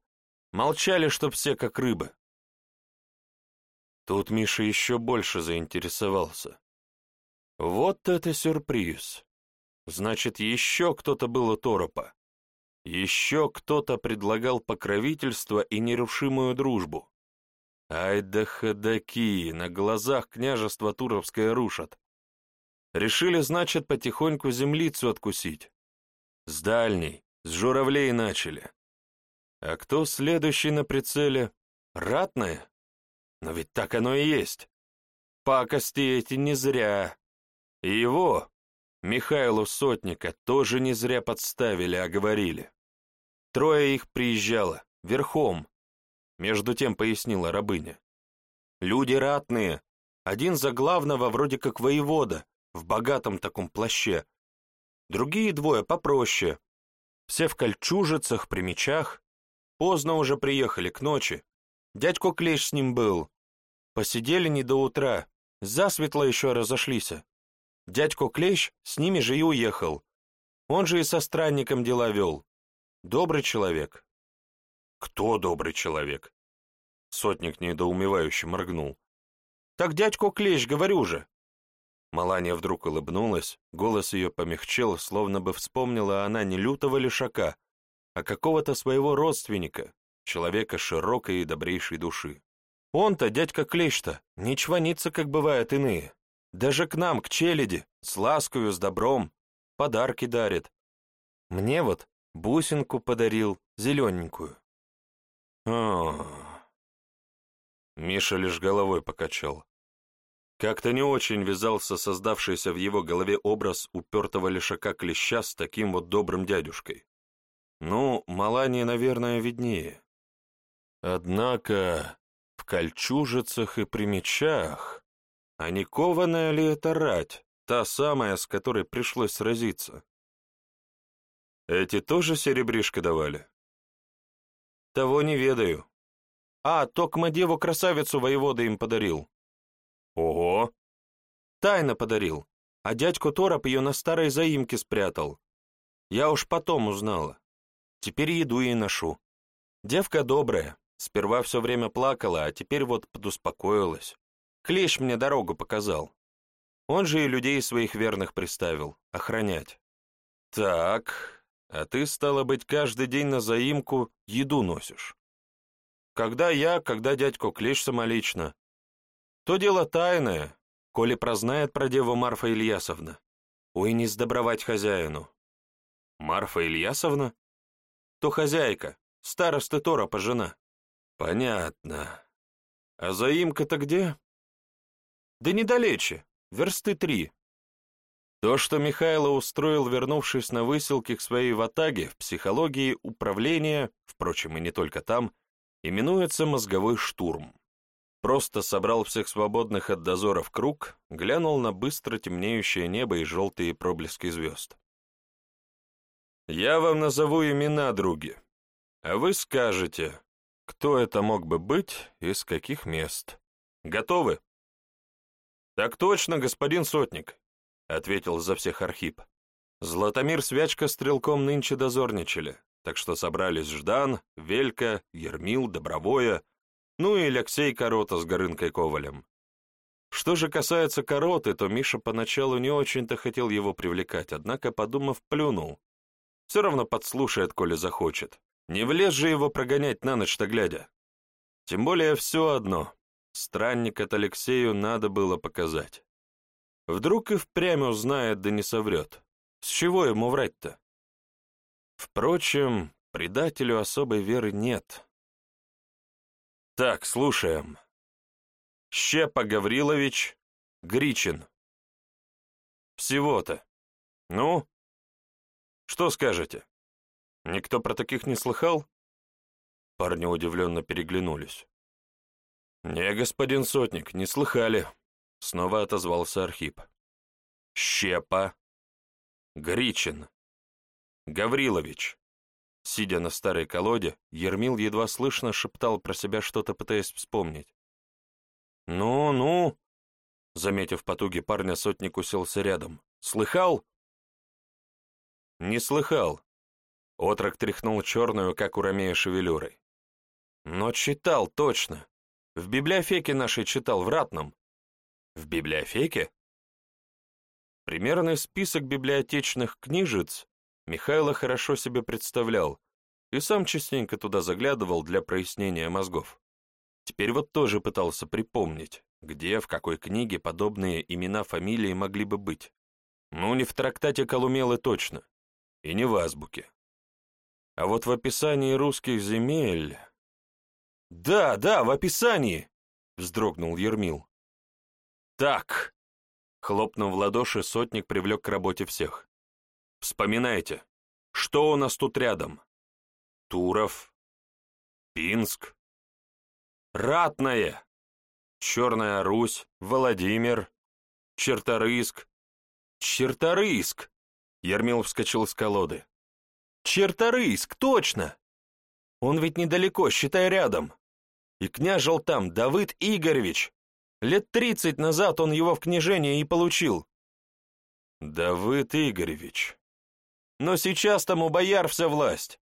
Молчали, чтоб все как рыбы. Тут Миша еще больше заинтересовался. Вот это сюрприз! Значит, еще кто-то был у Торопа. Еще кто-то предлагал покровительство и нерушимую дружбу. Ай да ходаки, на глазах княжество Туровское рушат. Решили, значит, потихоньку землицу откусить. С дальней, с журавлей начали. А кто следующий на прицеле? Ратная? Но ведь так оно и есть. Пакости эти не зря. И его, Михайлу Сотника, тоже не зря подставили, а говорили. Трое их приезжало, верхом. Между тем пояснила рабыня. Люди ратные, один за главного вроде как воевода, в богатом таком плаще. Другие двое попроще. Все в кольчужицах, при мечах. Поздно уже приехали к ночи, Дядько Клещ с ним был. Посидели не до утра, засветло еще разошлись. Дядько Клещ с ними же и уехал. Он же и со странником дела вел. Добрый человек. Кто добрый человек? Сотник недоумевающе моргнул. Так дядько Клещ, говорю же. Маланья вдруг улыбнулась, голос ее помягчел, словно бы вспомнила она не лютого лишака, а какого-то своего родственника, человека широкой и добрейшей души. Он-то, дядька Клещ-то, не чванится, как бывают иные. Даже к нам, к челяди, с ласкою, с добром, подарки дарит. Мне вот бусинку подарил, зелененькую. О, Миша лишь головой покачал. Как-то не очень вязался создавшийся в его голове образ упертого лишака клеща с таким вот добрым дядюшкой. Ну, Малане, наверное, виднее. Однако в кольчужицах и при мечах, а не кованая ли это рать, та самая, с которой пришлось сразиться? Эти тоже серебришко давали? Того не ведаю. А, токма деву красавицу воевода им подарил. Ого! Тайно подарил, а дядьку Тороп ее на старой заимке спрятал. Я уж потом узнала. Теперь еду ей ношу. Девка добрая, Сперва все время плакала, а теперь вот подуспокоилась. Клещ мне дорогу показал. Он же и людей своих верных приставил, охранять. Так, а ты, стало быть, каждый день на заимку еду носишь. Когда я, когда дядько Клещ самолично. То дело тайное, коли прознает про деву Марфа Ильясовна. Ой, не сдобровать хозяину. Марфа Ильясовна? То хозяйка, старосты Торопа жена. Понятно. А заимка-то где? Да недалече, версты три. То, что Михайло устроил, вернувшись на выселки к своей ватаге, в психологии управления, впрочем, и не только там, именуется мозговой штурм. Просто собрал всех свободных от дозора в круг, глянул на быстро темнеющее небо и желтые проблески звезд. «Я вам назову имена, други, а вы скажете, кто это мог бы быть и с каких мест. Готовы?» «Так точно, господин Сотник», — ответил за всех Архип. Златомир с Вячка стрелком нынче дозорничали, так что собрались Ждан, Велька, Ермил, Добровое, ну и Алексей Корота с Горынкой Ковалем. Что же касается Короты, то Миша поначалу не очень-то хотел его привлекать, однако, подумав, плюнул. Все равно подслушает, коли захочет. Не влез же его прогонять на ночь-то глядя. Тем более все одно. Странник от Алексею надо было показать. Вдруг и впрямь узнает, да не соврет. С чего ему врать-то? Впрочем, предателю особой веры нет. Так, слушаем. Щепа Гаврилович, Гричин. Всего-то. Ну? Что скажете? Никто про таких не слыхал? Парни удивленно переглянулись. «Не, господин Сотник, не слыхали», — снова отозвался Архип. «Щепа. Гричин. Гаврилович. Сидя на старой колоде, Ермил едва слышно шептал про себя что-то, пытаясь вспомнить. «Ну, ну!» Заметив потуги парня, сотник уселся рядом. «Слыхал?» «Не слыхал». Отрок тряхнул черную, как у Ромея, шевелюрой. «Но читал, точно. В библиотеке нашей читал, в Ратном». «В библиотеке?» Примерный список библиотечных книжец Михайло хорошо себе представлял и сам частенько туда заглядывал для прояснения мозгов. Теперь вот тоже пытался припомнить, где, в какой книге подобные имена, фамилии могли бы быть. Ну, не в трактате Колумелы точно, и не в азбуке. А вот в описании русских земель... «Да, да, в описании!» — вздрогнул Ермил. «Так!» — хлопнув в ладоши, сотник привлек к работе всех. Вспоминайте, что у нас тут рядом? Туров, Пинск, Ратное, Черная Русь, Владимир, Черторыск. Черторыск! Ермил вскочил с колоды. Черторыск, точно! Он ведь недалеко, считай, рядом. И княжил там Давыд Игоревич. Лет тридцать назад он его в княжение и получил. Давыд Игоревич. Но сейчас там у бояр вся власть.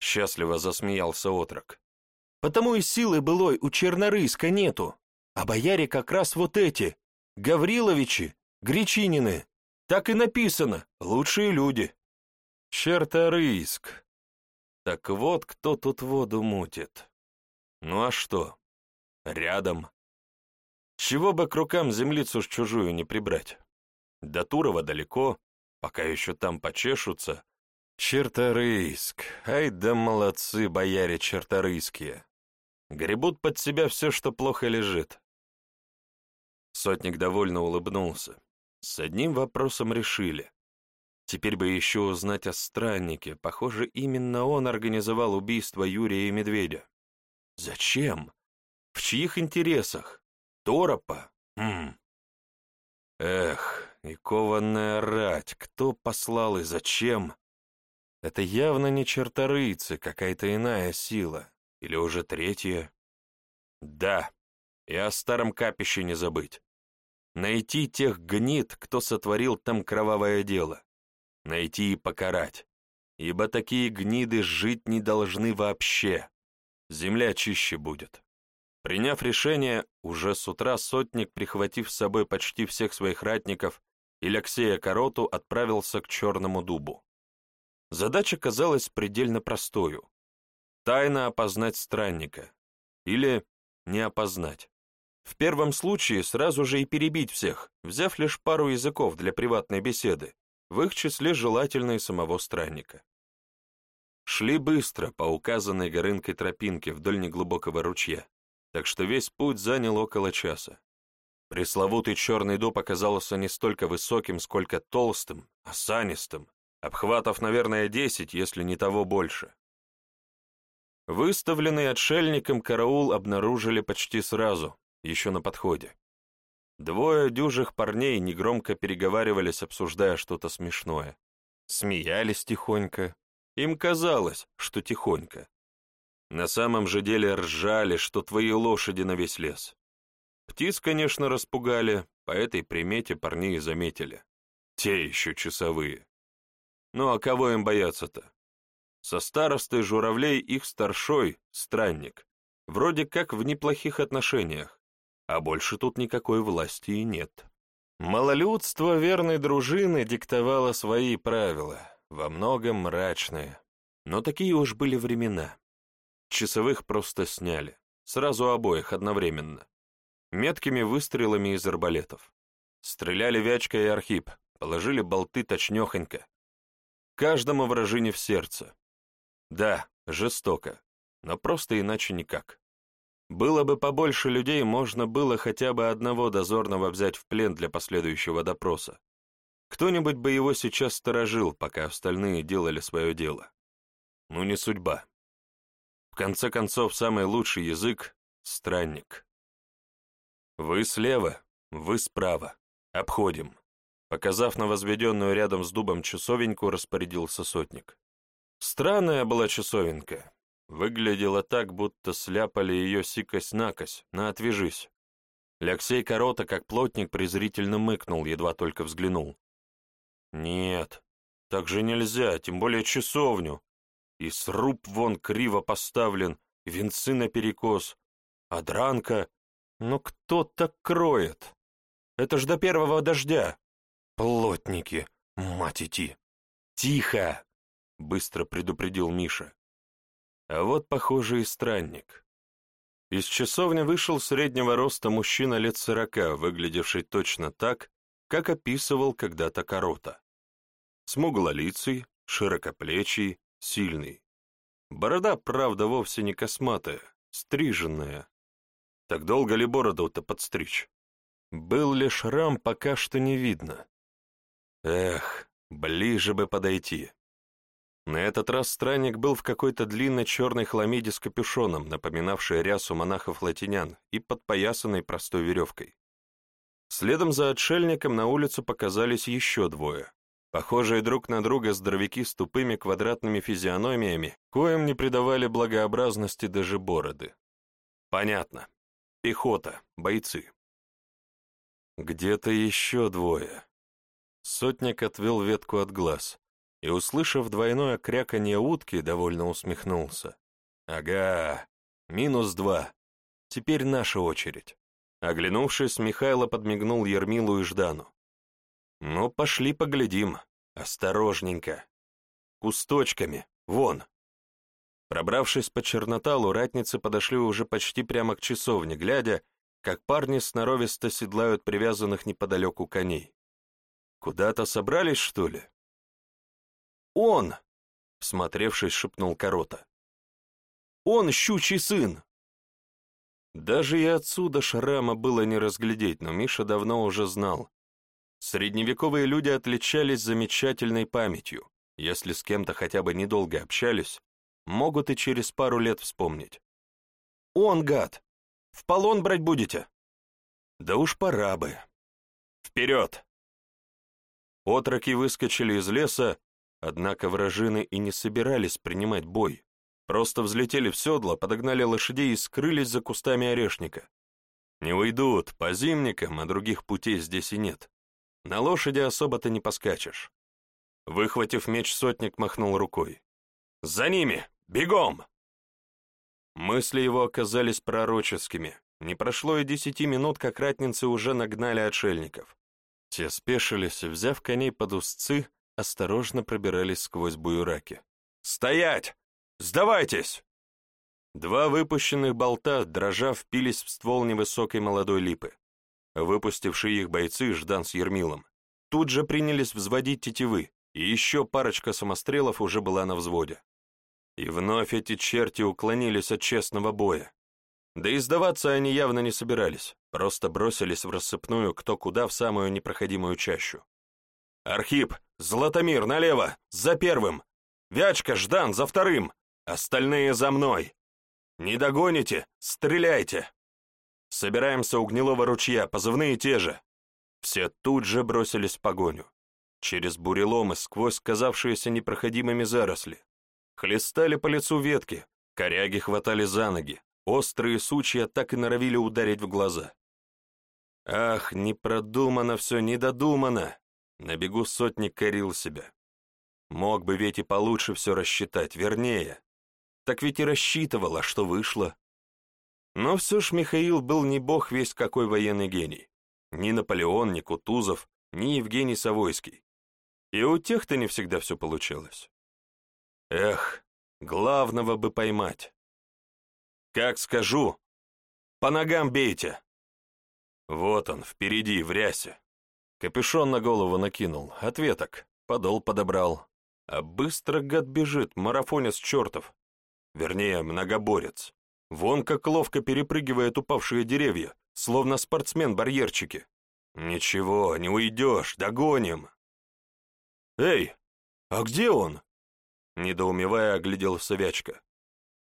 Счастливо засмеялся отрок. Потому и силы былой у Чернорыска нету. А бояре как раз вот эти, Гавриловичи, Гречинины. Так и написано, лучшие люди. Черторыск. Так вот, кто тут воду мутит. Ну а что? Рядом. Чего бы к рукам землицу ж чужую не прибрать? До Турова далеко, пока еще там почешутся. Черторыйск, ай да молодцы бояре черторыйские. Гребут под себя все, что плохо лежит. Сотник довольно улыбнулся. С одним вопросом решили. Теперь бы еще узнать о страннике. Похоже, именно он организовал убийство Юрия и Медведя. Зачем? В чьих интересах? Торопа? Хм. Эх, и кованная рать, кто послал и зачем? Это явно не черторыйцы, какая-то иная сила. Или уже третья? Да, и о старом капище не забыть. Найти тех гнид, кто сотворил там кровавое дело. Найти и покарать. Ибо такие гниды жить не должны вообще. Земля чище будет. Приняв решение, уже с утра сотник, прихватив с собой почти всех своих ратников, Алексея Короту отправился к Черному дубу. Задача казалась предельно простою — тайно опознать странника. Или не опознать. В первом случае сразу же и перебить всех, взяв лишь пару языков для приватной беседы, в их числе желательно и самого странника. Шли быстро по указанной горынкой тропинке вдоль неглубокого ручья, так что весь путь занял около часа. Пресловутый черный дуб оказался не столько высоким, сколько толстым, осанистым, обхватов, наверное, десять, если не того больше. Выставленный отшельником караул обнаружили почти сразу, еще на подходе. Двое дюжих парней негромко переговаривались, обсуждая что-то смешное. Смеялись тихонько. Им казалось, что тихонько. На самом же деле ржали, что твои лошади на весь лес. Птиц, конечно, распугали, по этой примете парни и заметили. Те еще часовые. Ну а кого им бояться-то? Со старостой журавлей их старшой, странник, вроде как в неплохих отношениях, а больше тут никакой власти и нет. Малолюдство верной дружины диктовало свои правила, во многом мрачные, но такие уж были времена. Часовых просто сняли, сразу обоих одновременно, меткими выстрелами из арбалетов. Стреляли Вячка и Архип, положили болты точнёхонько. Каждому вражине в сердце. Да, жестоко, но просто иначе никак. Было бы побольше людей, можно было хотя бы одного дозорного взять в плен для последующего допроса. Кто-нибудь бы его сейчас сторожил, пока остальные делали свое дело. Ну не судьба. В конце концов, самый лучший язык — странник. Вы слева, вы справа. Обходим. Показав на возведенную рядом с дубом часовеньку, распорядился сотник. Странная была часовенка. Выглядела так, будто сляпали ее сикось-накось, на отвяжись. Алексей Корота, как плотник, презрительно мыкнул, едва только взглянул. Нет, так же нельзя, тем более часовню. И сруб вон криво поставлен, венцы наперекос, а дранка... Ну кто так кроет? Это ж до первого дождя. Плотники, мать идти. Тихо! Быстро предупредил Миша. А вот, похоже, и странник. Из часовни вышел среднего роста мужчина лет сорока, выглядевший точно так, как описывал когда-то Корота. Смуглолицый, широкоплечий, сильный. Борода, правда, вовсе не косматая, стриженная. Так долго ли бороду-то подстричь? Был ли шрам, пока что не видно. Эх, ближе бы подойти. На этот раз странник был в какой-то длинной черной хламиде с капюшоном, напоминавшей рясу монахов-латинян, и подпоясанной простой веревкой. Следом за отшельником на улицу показались еще двое. Похожие друг на друга здоровяки с тупыми квадратными физиономиями, коим не придавали благообразности даже бороды. Понятно. Пехота, бойцы. Где-то еще двое. Сотник отвел ветку от глаз и, услышав двойное кряканье утки, довольно усмехнулся. «Ага, минус два. Теперь наша очередь». Оглянувшись, Михайло подмигнул Ермилу и Ждану. «Ну, пошли поглядим. Осторожненько. Кусточками. Вон». Пробравшись по черноталу, ратницы подошли уже почти прямо к часовне, глядя, как парни сноровисто седлают привязанных неподалеку коней. «Куда-то собрались, что ли?» «Он!» — всмотревшись, шепнул Корота. «Он щучий сын!» Даже и отсюда шрама было не разглядеть, но Миша давно уже знал. Средневековые люди отличались замечательной памятью. Если с кем-то хотя бы недолго общались, могут и через пару лет вспомнить. «Он, гад! В полон брать будете?» «Да уж пора бы. Вперед!» Отроки выскочили из леса, Однако вражины и не собирались принимать бой. Просто взлетели в седло, подогнали лошадей и скрылись за кустами орешника. Не уйдут, по зимникам, а других путей здесь и нет. На лошади особо-то не поскачешь. Выхватив меч, сотник махнул рукой. «За ними! Бегом!» Мысли его оказались пророческими. Не прошло и десяти минут, как ратницы уже нагнали отшельников. Те спешились, взяв коней под узцы, осторожно пробирались сквозь буераки. «Стоять! Сдавайтесь!» Два выпущенных болта, дрожа, впились в ствол невысокой молодой липы. Выпустившие их бойцы, Ждан с Ермилом, тут же принялись взводить тетивы, и еще парочка самострелов уже была на взводе. И вновь эти черти уклонились от честного боя. Да и сдаваться они явно не собирались, просто бросились в рассыпную кто куда в самую непроходимую чащу. «Архип! Златомир, налево! За первым! Вячка, Ждан, за вторым! Остальные за мной! Не догоните? Стреляйте!» Собираемся у гнилого ручья, позывные те же. Все тут же бросились в погоню. Через буреломы, сквозь казавшиеся непроходимыми заросли. Хлестали по лицу ветки, коряги хватали за ноги, острые сучья так и норовили ударить в глаза. Ах, не продумано все, не додумано. На бегу сотник корил себя. Мог бы ведь и получше все рассчитать, вернее. Так ведь и рассчитывал, а что вышло? Но все ж Михаил был не бог весь какой военный гений. Ни Наполеон, ни Кутузов, ни Евгений Савойский. И у тех-то не всегда все получалось. Эх, главного бы поймать. Как скажу, по ногам бейте. Вот он, впереди, в рясе. Капюшон на голову накинул, ответок, подол подобрал. А быстро гад бежит, марафонец чертов. Вернее, многоборец. Вон как ловко перепрыгивает упавшие деревья, словно спортсмен-барьерчики. Ничего, не уйдешь, догоним. Эй, а где он? Недоумевая, оглядел Вячка.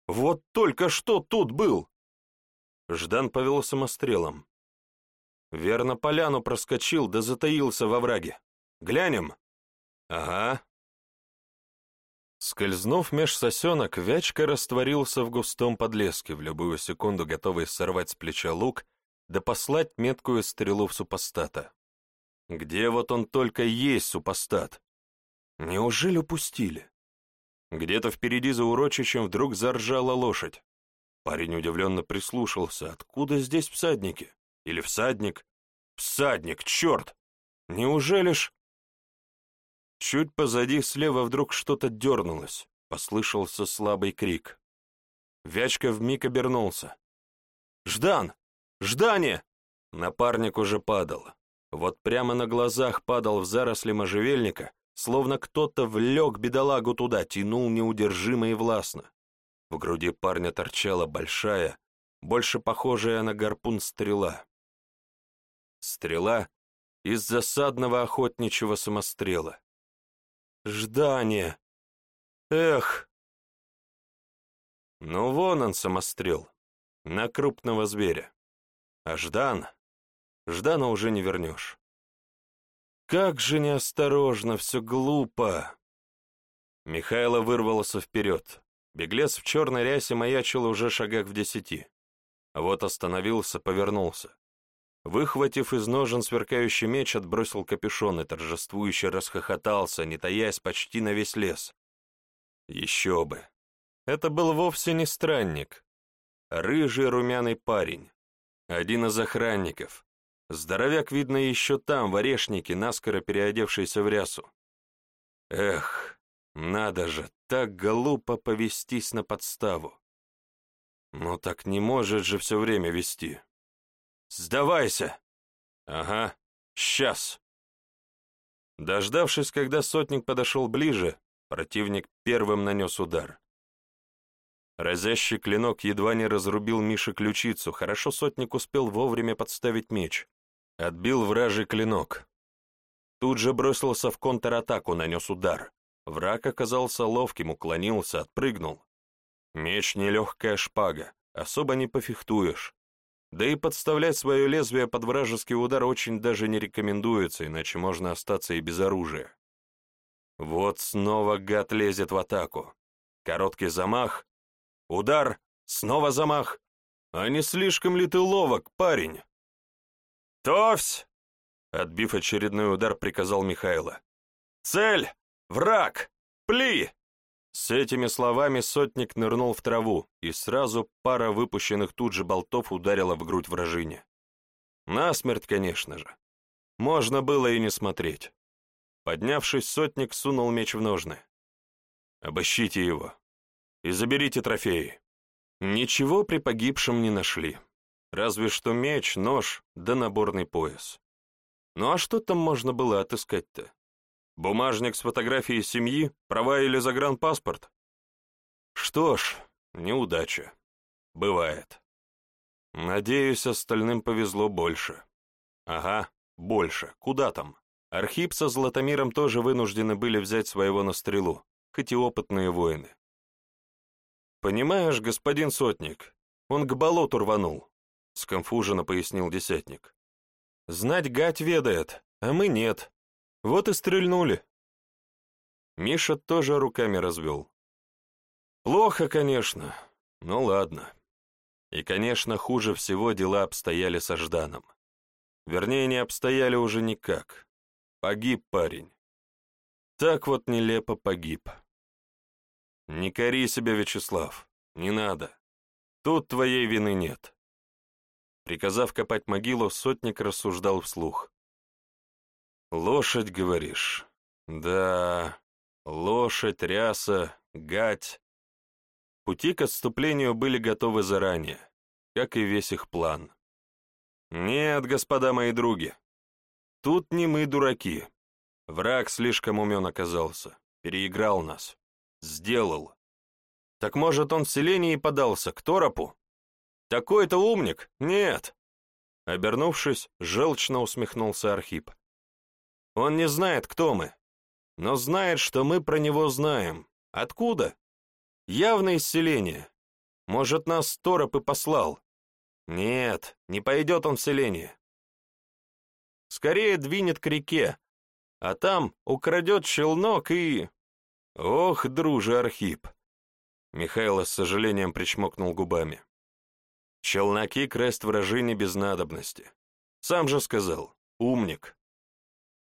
Вот только что тут был. Ждан повел самострелом. Верно, поляну проскочил, да затаился во враге. Глянем. Ага, Скользнув меж сосенок, Вячка растворился в густом подлеске, в любую секунду готовый сорвать с плеча лук, да послать меткую стрелу в супостата. Где вот он только есть супостат? Неужели упустили? Где-то впереди за урочищем вдруг заржала лошадь. Парень удивленно прислушался. Откуда здесь всадники? Или всадник? Всадник, черт! Неужели ж... Чуть позади слева вдруг что-то дернулось, послышался слабый крик. Вячка вмиг обернулся. «Ждан! Ждане!» Напарник уже падал. Вот прямо на глазах падал в заросли можжевельника, словно кто-то влек бедолагу туда, тянул неудержимо и властно. В груди парня торчала большая, больше похожая на гарпун стрела. Стрела из засадного охотничьего самострела. Ждание. Эх. Ну вон он, самострел. На крупного зверя. А Ждан... Ждана уже не вернешь. Как же неосторожно, все глупо. Михайло вырвался вперед. Беглец в черной рясе маячил уже шагах в десяти. Вот остановился, повернулся. Выхватив из ножен сверкающий меч, отбросил капюшон и торжествующе расхохотался, не таясь почти на весь лес. Еще бы. Это был вовсе не странник. Рыжий румяный парень. Один из охранников. Здоровяк, видно, еще там, в орешнике, наскоро переодевшийся в рясу. Эх, надо же, так глупо повестись на подставу. Ну так не может же все время вести. «Сдавайся!» «Ага, сейчас!» Дождавшись, когда сотник подошел ближе, противник первым нанес удар. Разящий клинок едва не разрубил Мише ключицу, хорошо сотник успел вовремя подставить меч. Отбил вражий клинок. Тут же бросился в контратаку, нанес удар. Враг оказался ловким, уклонился, отпрыгнул. Меч — нелегкая шпага, особо не пофехтуешь. Да и подставлять свое лезвие под вражеский удар очень даже не рекомендуется, иначе можно остаться и без оружия. Вот снова гад лезет в атаку. Короткий замах, удар, снова замах. А не слишком ли ты ловок, парень? «Товсь!» — отбив очередной удар, приказал Михайло. «Цель! Враг! Пли!» С этими словами сотник нырнул в траву, и сразу пара выпущенных тут же болтов ударила в грудь вражине. Насмерть, конечно же. Можно было и не смотреть. Поднявшись, сотник сунул меч в ножны. «Обыщите его и заберите трофеи». Ничего при погибшем не нашли. Разве что меч, нож да наборный пояс. Ну а что там можно было отыскать-то? Бумажник с фотографией семьи, права или загранпаспорт? Что ж, неудача. Бывает. Надеюсь, остальным повезло больше. Ага, больше. Куда там? Архип со Златомиром тоже вынуждены были взять своего на стрелу, хоть и опытные воины. «Понимаешь, господин сотник, он к болоту рванул», — сконфуженно пояснил десятник. «Знать гать ведает, а мы нет. Вот и стрельнули». Миша тоже руками развел. «Плохо, конечно, но ладно». И, конечно, хуже всего дела обстояли со Жданом. Вернее, не обстояли уже никак. Погиб парень. Так вот нелепо погиб. Не кори себя, Вячеслав, не надо. Тут твоей вины нет. Приказав копать могилу, сотник рассуждал вслух. Лошадь, говоришь? Да, лошадь, ряса, гать. Пути к отступлению были готовы заранее, как и весь их план. Нет, господа мои други, тут не мы дураки. Враг слишком умен оказался, переиграл нас. Сделал. Так может, он в селении подался к торопу? Такой-то умник? Нет. Обернувшись, желчно усмехнулся Архип. Он не знает, кто мы, но знает, что мы про него знаем. Откуда? Явно из. Может, нас тороп и послал. Нет, не пойдет он в селение. Скорее двинет к реке, а там украдет челнок и... «Ох, друже Архип!» Михайло с сожалением причмокнул губами. «Челноки крест вражине без надобности. Сам же сказал, умник.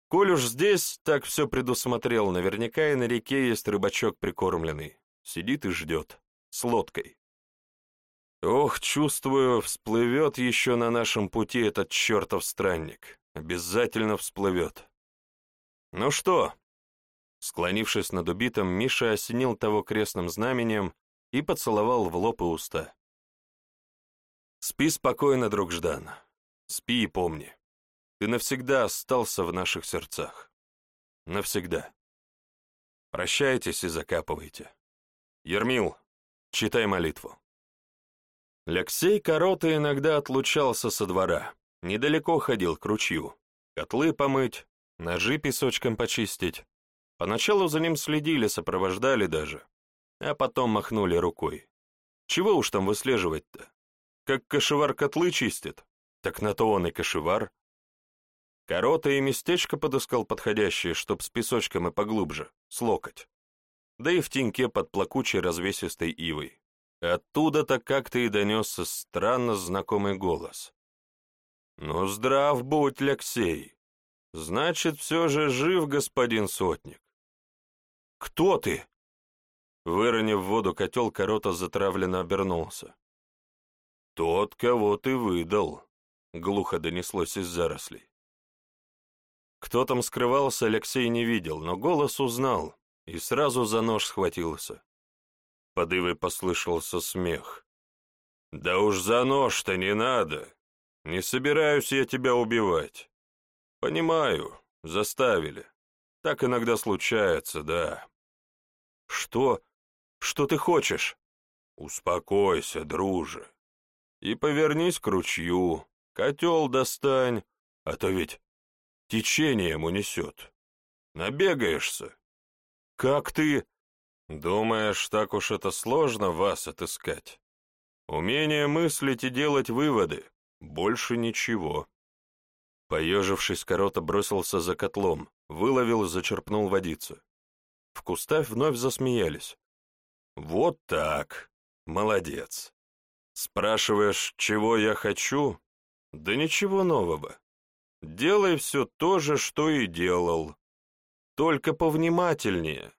Коль уж здесь так все предусмотрел, наверняка и на реке есть рыбачок прикормленный. Сидит и ждет. С лодкой. Ох, чувствую, всплывет еще на нашем пути этот чертов странник. Обязательно всплывет. Ну что, Склонившись над убитым, Миша осенил того крестным знаменем и поцеловал в лоб и уста. «Спи спокойно, друг Ждан. Спи и помни. Ты навсегда остался в наших сердцах. Навсегда. Прощайтесь и закапывайте. Ермил, читай молитву». Алексей Корота иногда отлучался со двора, недалеко ходил к ручью, котлы помыть, ножи песочком почистить, Поначалу за ним следили, сопровождали даже, а потом махнули рукой. Чего уж там выслеживать-то? Как кошевар котлы чистит, так на то он и кошевар. Корота и местечко подыскал подходящее, чтоб с песочком и поглубже, с локоть. Да и в теньке под плакучей развесистой ивой. Оттуда-то как-то и донесся странно знакомый голос. «Ну, здрав будь, Алексей! Значит, все же жив господин сотник. «Кто ты?» Выронив в воду котел, Корота затравленно обернулся. «Тот, кого ты выдал», — глухо донеслось из зарослей. Кто там скрывался, Алексей не видел, но голос узнал и сразу за нож схватился. Под Ивой послышался смех. «Да уж за нож-то не надо. Не собираюсь я тебя убивать. Понимаю, заставили. Так иногда случается, да. Что? Что ты хочешь? Успокойся, друже. И повернись к ручью, котел достань, а то ведь течением унесет. Набегаешься. Как ты? Думаешь, так уж это сложно вас отыскать? Умение мыслить и делать выводы. Больше ничего. Поежившись, Корота бросился за котлом, выловил и зачерпнул водицу. В кустах вновь засмеялись. «Вот так! Молодец! Спрашиваешь, чего я хочу? Да ничего нового. Делай все то же, что и делал. Только повнимательнее.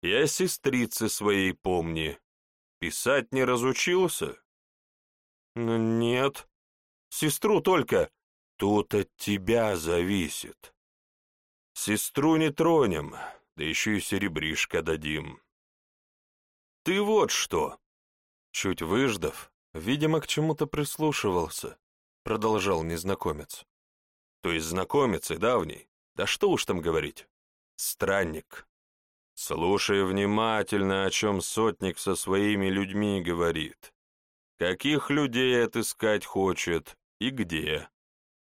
И о сестрице своей помни. Писать не разучился? Нет. Сестру только. Тут от тебя зависит. Сестру не тронем, да еще и серебришко дадим. Ты вот что. Чуть выждав, видимо, к чему-то прислушивался, продолжал незнакомец. То есть знакомец и давний. Да что уж там говорить. Странник. Слушай внимательно, о чем сотник со своими людьми говорит. Каких людей отыскать хочет и где.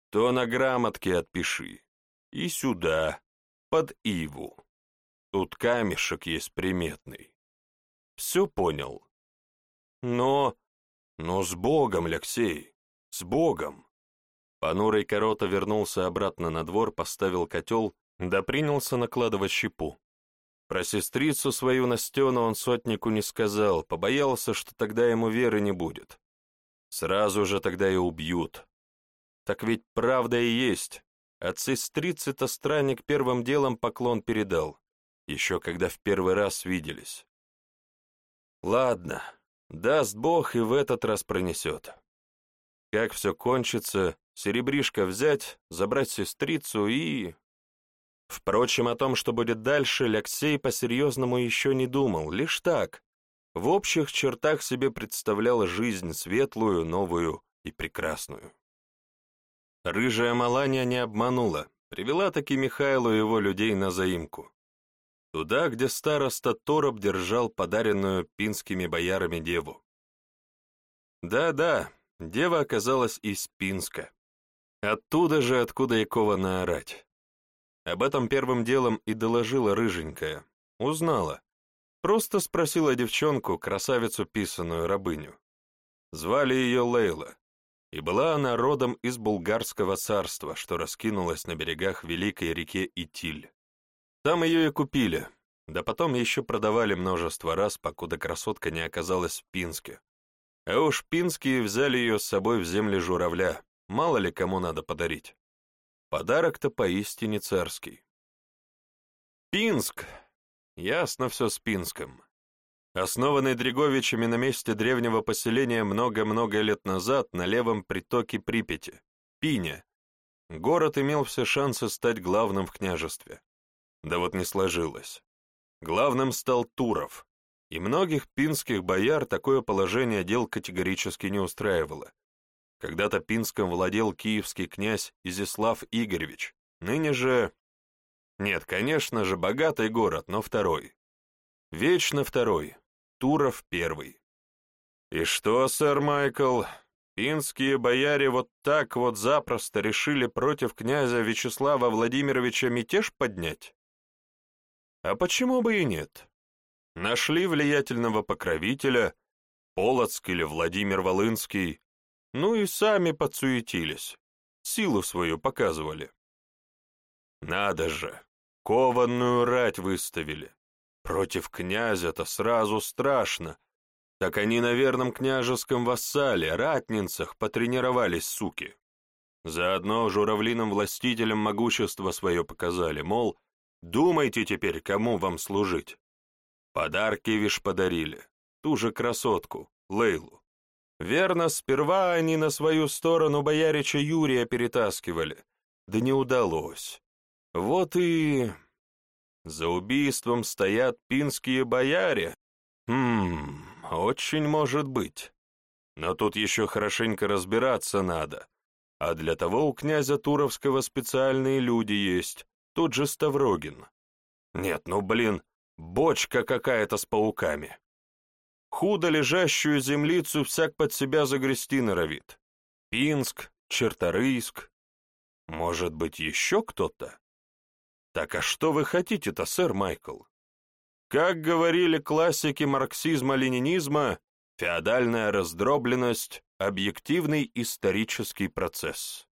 То на грамотке отпиши. И сюда, под Иву. Тут камешек есть приметный. Все понял. Но... Но с Богом, Алексей, с Богом. Понурый корота вернулся обратно на двор, поставил котел, да принялся накладывать щепу. Про сестрицу свою Настену он сотнику не сказал, побоялся, что тогда ему веры не будет. Сразу же тогда и убьют. Так ведь правда и есть. От сестрицы-то странник первым делом поклон передал, еще когда в первый раз виделись. Ладно, даст Бог и в этот раз пронесет. Как все кончится, серебришко взять, забрать сестрицу и... Впрочем, о том, что будет дальше, Алексей по-серьезному еще не думал, лишь так. В общих чертах себе представлял жизнь светлую, новую и прекрасную. Рыжая Малания не обманула, привела таки Михайлу и его людей на заимку. Туда, где староста Тороп держал подаренную пинскими боярами деву. Да-да, дева оказалась из Пинска. Оттуда же, откуда и ковано орать. Об этом первым делом и доложила рыженькая. Узнала. Просто спросила девчонку, красавицу писаную рабыню. Звали ее Лейла, и была она родом из булгарского царства, что раскинулось на берегах великой реки Итиль. Там ее и купили, да потом еще продавали множество раз, покуда красотка не оказалась в Пинске. А уж пинские взяли ее с собой в земли журавля, мало ли кому надо подарить. Подарок-то поистине царский. Пинск. Ясно все с Пинском. Основанный Дреговичами на месте древнего поселения много-много лет назад на левом притоке Припяти, Пине, город имел все шансы стать главным в княжестве. Да вот не сложилось. Главным стал Туров, и многих пинских бояр такое положение дел категорически не устраивало, когда-то Пинском владел киевский князь Изяслав Игоревич, ныне же... Нет, конечно же, богатый город, но второй. Вечно второй, Туров первый. И что, сэр Майкл, пинские бояре вот так вот запросто решили против князя Вячеслава Владимировича мятеж поднять? А почему бы и нет? Нашли влиятельного покровителя, Полоцк или Владимир Волынский, ну и сами подсуетились, силу свою показывали. Надо же, кованную рать выставили. Против князя-то сразу страшно. Так они на верном княжеском вассале, ратнинцах, потренировались, суки. Заодно журавлиным властителям могущество свое показали, мол, думайте теперь, кому вам служить. Подарки вишь подарили, ту же красотку, Лейлу. Верно, сперва они на свою сторону боярича Юрия перетаскивали, да не удалось. Вот и... За убийством стоят пинские бояре. Хм, очень может быть. Но тут еще хорошенько разбираться надо. А для того у князя Туровского специальные люди есть, тут же Ставрогин. Нет, ну блин, бочка какая-то с пауками. Худо лежащую землицу всяк под себя загрести норовит. Пинск, Черторийск. Может быть, еще кто-то? Так а что вы хотите-то, сэр Майкл? Как говорили классики марксизма-ленинизма, феодальная раздробленность — объективный исторический процесс.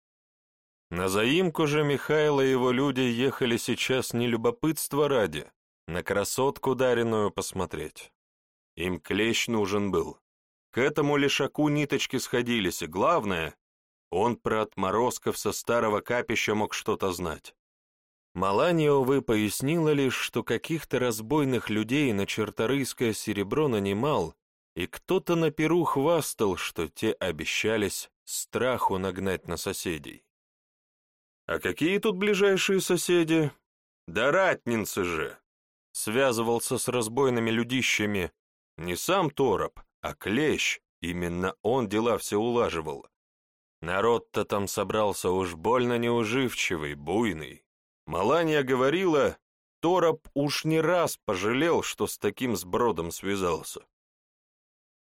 На заимку же Михайло и его люди ехали сейчас не любопытство ради, на красотку даренную посмотреть. Им клещ нужен был. К этому лишаку ниточки сходились, и главное, он про отморозков со старого капища мог что-то знать. Маланья, увы, пояснила лишь, что каких-то разбойных людей на черторийское серебро нанимал, и кто-то на перу хвастал, что те обещались страху нагнать на соседей. «А какие тут ближайшие соседи?» «Да ратницы же!» Связывался с разбойными людищами не сам Тороп, а Клещ, именно он дела все улаживал. Народ-то там собрался уж больно неуживчивый, буйный. Маланья говорила, Тороп уж не раз пожалел, что с таким сбродом связался.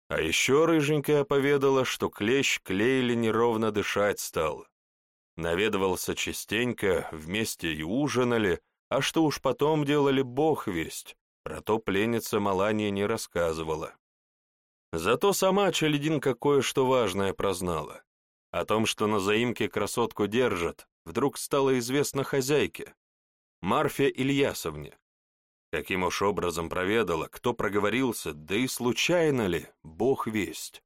А еще рыженькая поведала, что клещ клеили неровно дышать стал. Наведывался частенько, вместе и ужинали, а что уж потом делали бог весть, про то пленница Маланья не рассказывала. Зато сама Челединка кое-что важное прознала. О том, что на заимке красотку держат, вдруг стало известно хозяйке, Марфе Ильясовне. Каким уж образом проведала, кто проговорился, да и случайно ли, бог весть.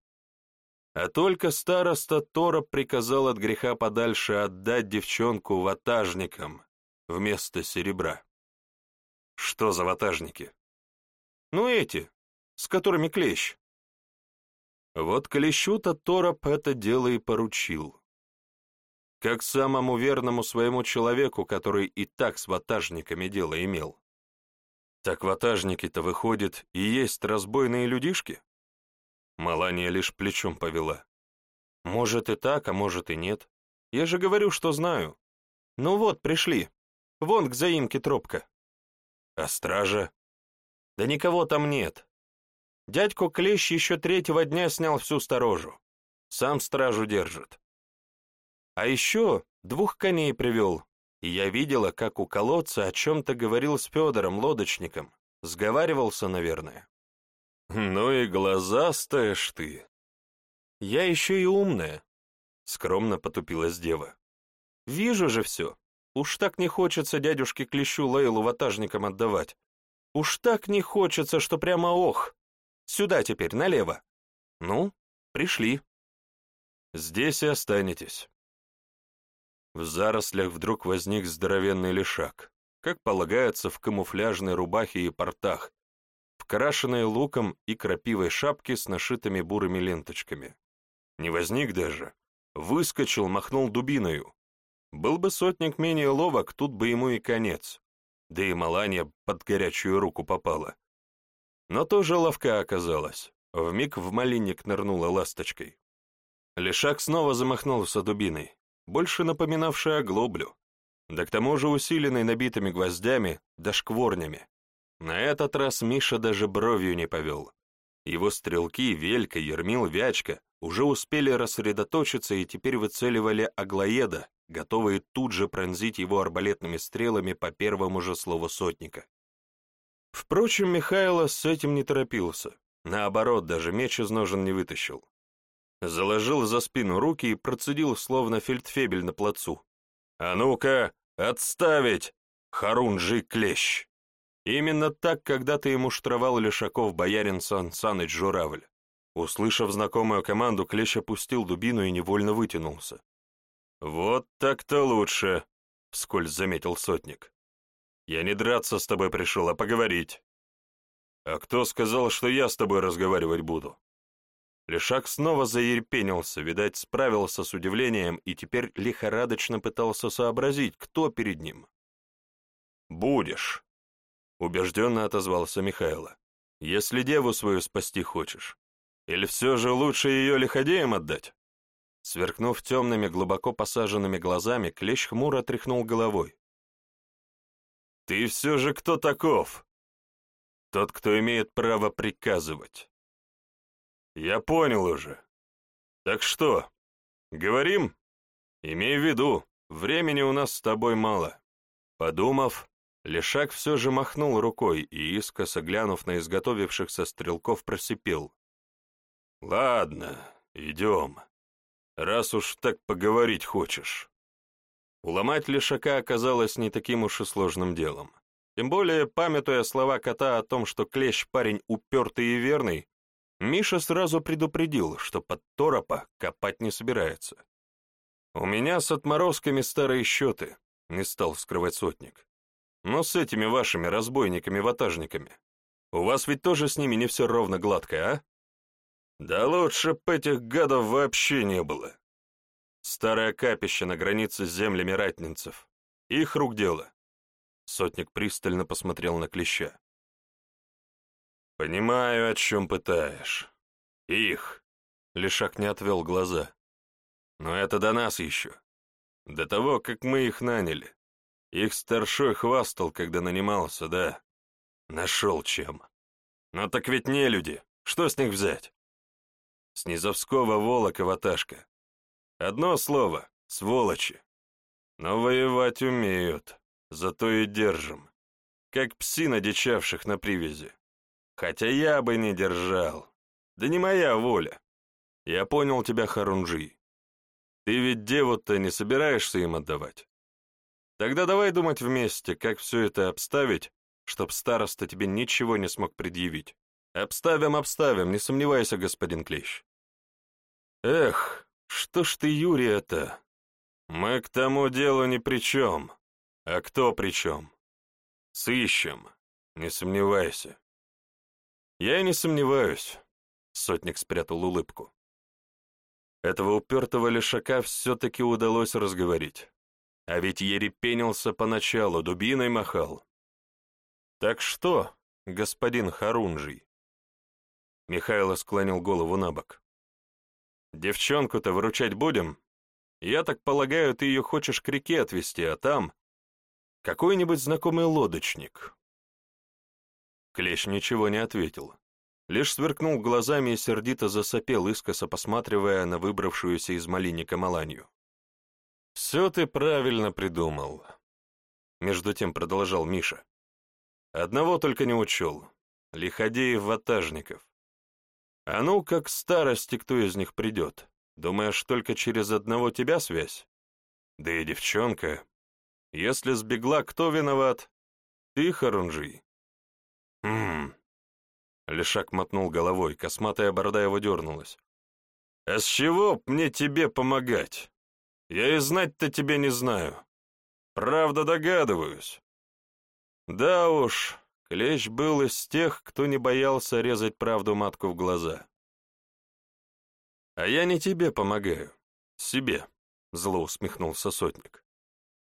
А только староста Тора приказал от греха подальше отдать девчонку ватажникам вместо серебра. Что за ватажники? Ну эти, с которыми клещ. Вот клещу-то Тороп это дело и поручил. Как самому верному своему человеку, который и так с ватажниками дело имел. Так ватажники-то, выходит, и есть разбойные людишки? Малания лишь плечом повела. Может и так, а может и нет. Я же говорю, что знаю. Ну вот, пришли. Вон к заимке тропка. А стража? Да никого там нет. Дядько Клещ еще третьего дня снял всю сторожу. Сам стражу держит. А еще двух коней привел, и я видела, как у колодца о чем-то говорил с Федором, лодочником. Сговаривался, наверное. Ну и глазастая ж ты. Я еще и умная, скромно потупилась дева. Вижу же все. Уж так не хочется дядюшке Клещу Лейлу ватажникам отдавать. Уж так не хочется, что прямо ох. Сюда теперь, налево. Ну, пришли. Здесь и останетесь. В зарослях вдруг возник здоровенный лишак, как полагается в камуфляжной рубахе и портах, в крашенной луком и крапивой шапке с нашитыми бурыми ленточками. Не возник даже, выскочил, махнул дубиною. Был бы сотник менее ловок, тут бы ему и конец. Да и Маланья под горячую руку попала. Но тоже ловка оказалась. Вмиг в малинник нырнула ласточкой. Лешак снова замахнулся дубиной, больше напоминавшей оглоблю, да к тому же усиленной набитыми гвоздями да шкворнями. На этот раз Миша даже бровью не повел. Его стрелки, Велька, Ермил, Вячка уже успели рассредоточиться и теперь выцеливали Аглоеда, готовые тут же пронзить его арбалетными стрелами по первому же слову сотника. Впрочем, Михайло с этим не торопился, наоборот, даже меч из ножен не вытащил. Заложил за спину руки и процедил, словно фельдфебель на плацу. «А ну-ка, отставить, Харунжий клещ!» Именно так когда-то ему штрафовал Лешаков боярин Сан Саныч Журавль. Услышав знакомую команду, клещ опустил дубину и невольно вытянулся. «Вот так-то лучше», — вскользь заметил сотник. «Я не драться с тобой пришел, а поговорить». «А кто сказал, что я с тобой разговаривать буду?» Лешак снова заерпенился, видать, справился с удивлением и теперь лихорадочно пытался сообразить, кто перед ним. «Будешь», — убежденно отозвался Михайло, — «если деву свою спасти хочешь. Или все же лучше ее лиходеям отдать?» Сверкнув темными, глубоко посаженными глазами, клещ хмуро тряхнул головой. «Ты все же кто таков?» «Тот, кто имеет право приказывать». «Я понял уже. Так что, говорим? Имей в виду, времени у нас с тобой мало». Подумав, Лешак все же махнул рукой и, искоса глянув на изготовившихся стрелков, просипел. «Ладно, идем, раз уж так поговорить хочешь». Уломать Лешака оказалось не таким уж и сложным делом. Тем более, памятуя слова кота о том, что клещ парень упертый и верный, Миша сразу предупредил, что под торопа копать не собирается. «У меня с отморозками старые счеты», — не стал скрывать сотник. Ну, с этими вашими разбойниками-ватажниками. У вас ведь тоже с ними не все ровно гладко, а? Да лучше б этих гадов вообще не было. Старое капище на границе с землями ратнинцев. Их рук дело. Сотник пристально посмотрел на клеща. «Понимаю, о чем пытаешь. Их!» Лешак не отвел глаза. «Но это до нас еще. До того, как мы их наняли. Их старшой хвастал, когда нанимался, да. Нашел чем. Но так ведь не люди. Что с них взять?» С Низовского волока ваташка. Одно слово — сволочи. Но воевать умеют, зато и держим. Как пси дичавших на привязи. Хотя я бы не держал. Да не моя воля. Я понял тебя, Харунжи. Ты ведь деву-то не собираешься им отдавать? Тогда давай думать вместе, как все это обставить, чтоб староста тебе ничего не смог предъявить. Обставим, обставим, не сомневайся, господин Клещ. Эх, что ж ты, Юрий, это? Мы к тому делу ни при чем. А кто при чем? Сыщем, не сомневайся. Я и не сомневаюсь. Сотник спрятал улыбку. Этого упертого лишака все-таки удалось разговорить. А ведь ерепенился поначалу, дубиной махал. Так что, господин Харунжий? Михайло склонил голову на бок. Девчонку-то выручать будем? Я так полагаю, ты ее хочешь к реке отвезти, а там... Какой-нибудь знакомый лодочник. Клещ ничего не ответил. Лишь сверкнул глазами и сердито засопел, искоса посматривая на выбравшуюся из малинника Маланью. «Все ты правильно придумал», — между тем продолжал Миша. «Одного только не учел. Лиходеев-ватажников. А ну, как старости кто из них придет? Думаешь, только через одного тебя связь? Да и девчонка. Если сбегла, кто виноват? Ты, Харунжий. Хм. Лешак мотнул головой, косматая борода его дернулась. А с чего мне тебе помогать? Я и знать-то тебе не знаю. Правда догадываюсь. Да уж, Клещ был из тех, кто не боялся резать правду матку в глаза. «А я не тебе помогаю, себе», — зло усмехнулся сотник.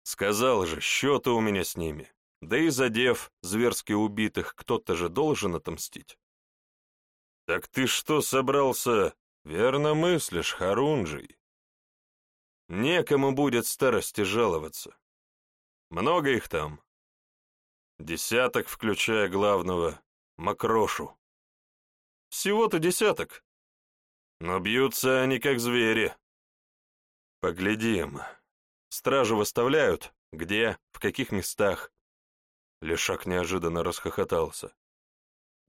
«Сказал же, счеты у меня с ними. Да и задев зверски убитых, кто-то же должен отомстить. Так ты что собрался? Верно мыслишь, Харунжий. Некому будет старости жаловаться. Много их там. Десяток, включая главного, Макрошу. Всего-то десяток. Но бьются они как звери. Поглядим. Стражу выставляют? Где? В каких местах? Лешак неожиданно расхохотался.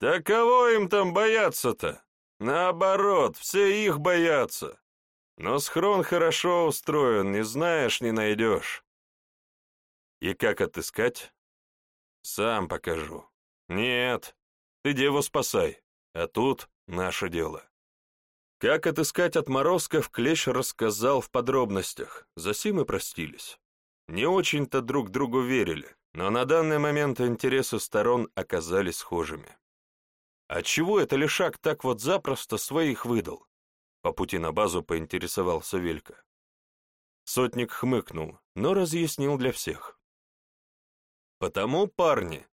«Да кого им там бояться-то? Наоборот, все их боятся. Но схрон хорошо устроен, не знаешь, не найдешь». «И как отыскать?» «Сам покажу». «Нет, ты деву спасай, а тут наше дело». Как отыскать отморозков, Клещ рассказал в подробностях, за сим и простились. Не очень-то друг другу верили, но на данный момент интересы сторон оказались схожими. А чего это Лешак так вот запросто своих выдал? По пути на базу поинтересовался Велька. Сотник хмыкнул, но разъяснил для всех. Потому, парни,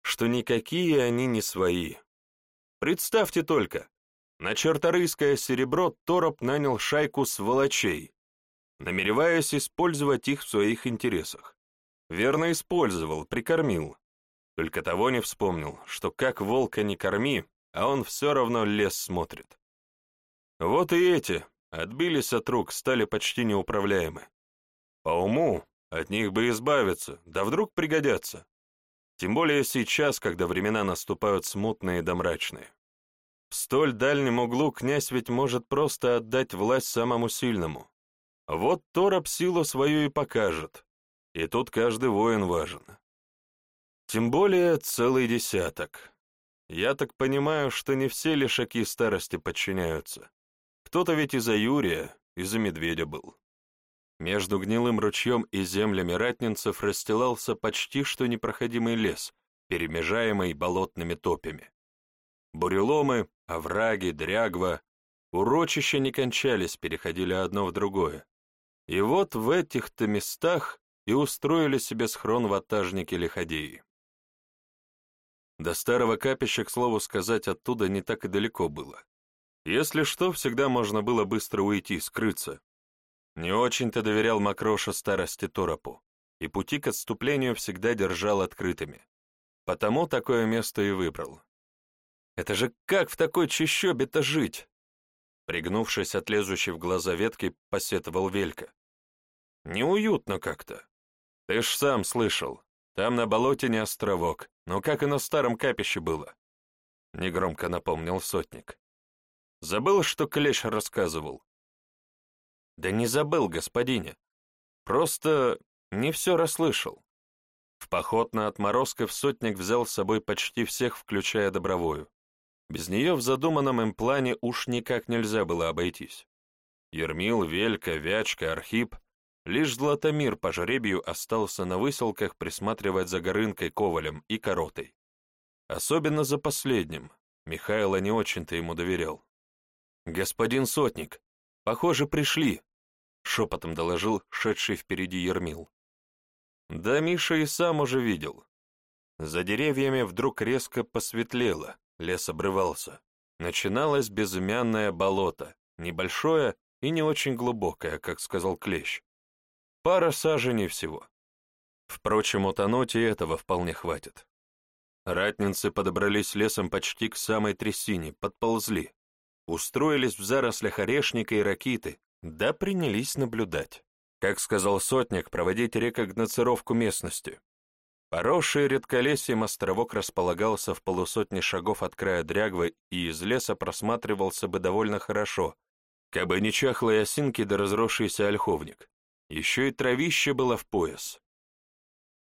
что никакие они не свои. Представьте только, на черторыйское серебро Тороп нанял шайку сволочей, намереваясь использовать их в своих интересах. Верно использовал, прикормил. Только того не вспомнил, что как волка не корми, а он все равно лес смотрит. Вот и эти отбились от рук, стали почти неуправляемы. По уму от них бы избавиться, да вдруг пригодятся. Тем более сейчас, когда времена наступают смутные да мрачные. В столь дальнем углу князь ведь может просто отдать власть самому сильному. Вот Тороп силу свою и покажет, и тут каждый воин важен. Тем более целый десяток. Я так понимаю, что не все лишаки старости подчиняются. Кто-то ведь и за Юрия, и за Медведя был. Между гнилым ручьем и землями ратнинцев расстилался почти что непроходимый лес, перемежаемый болотными топями. Буреломы, овраги, дрягва, урочища не кончались, переходили одно в другое. И вот в этих-то местах и устроили себе схрон ватажники-лиходеи. До старого капища, к слову сказать, оттуда не так и далеко было. Если что, всегда можно было быстро уйти, скрыться. Не очень-то доверял Макроша старости Торопу, и пути к отступлению всегда держал открытыми. Потому такое место и выбрал. Это же как в такой чащобе-то жить? Пригнувшись от лезущей в глаза ветки, посетовал Велька. Неуютно как-то. Ты ж сам слышал, там на болоте не островок, но как и на старом капище было. Негромко напомнил сотник. Забыл, что Клещ рассказывал? Да не забыл, господине. Просто не все расслышал. В поход на отморозков сотник взял с собой почти всех, включая Добровую. Без нее в задуманном им плане уж никак нельзя было обойтись. Ермил, Велька, Вячка, Архип, лишь Златомир по жребию остался на выселках присматривать за Горынкой, Ковалем и Коротой. Особенно за последним, Михайло не очень-то ему доверял. «Господин Сотник, похоже, пришли», — шепотом доложил шедший впереди Ермил. Да Миша и сам уже видел. За деревьями вдруг резко посветлело, лес обрывался. Начиналось безымянное болото, небольшое и не очень глубокое, как сказал Клещ. Пара саженей всего. Впрочем, утонуть и этого вполне хватит. Ратницы подобрались лесом почти к самой трясине, подползли. Устроились в зарослях орешника и ракиты, да принялись наблюдать. Как сказал сотник, проводить рекогнацировку местности. Поросший редколесьем островок располагался в полусотни шагов от края дрягвы и из леса просматривался бы довольно хорошо, как бы не чахлые осинки да разросшийся ольховник. Еще и травище было в пояс.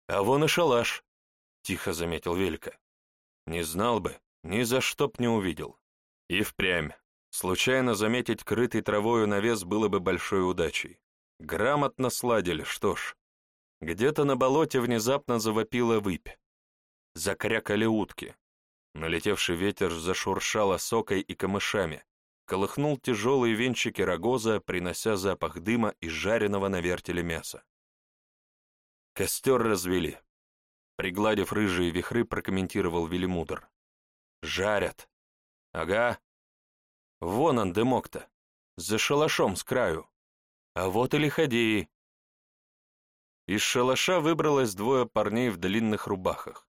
«А вон и шалаш», — тихо заметил Велька. «Не знал бы, ни за что б не увидел». И впрямь, случайно заметить крытый травою навес было бы большой удачей. Грамотно сладили, что ж. Где-то на болоте внезапно завопила выпь. Закрякали утки. Налетевший ветер зашуршал осокой и камышами, колыхнул тяжелые венчики рогоза, принося запах дыма и жареного на вертеле мяса. Костер развели. Пригладив рыжие вихры, прокомментировал Велимудр. «Жарят. Ага. Вон он, дымок-то. За шалашом с краю. А вот и лиходеи. Из шалаша выбралось двое парней в длинных рубахах.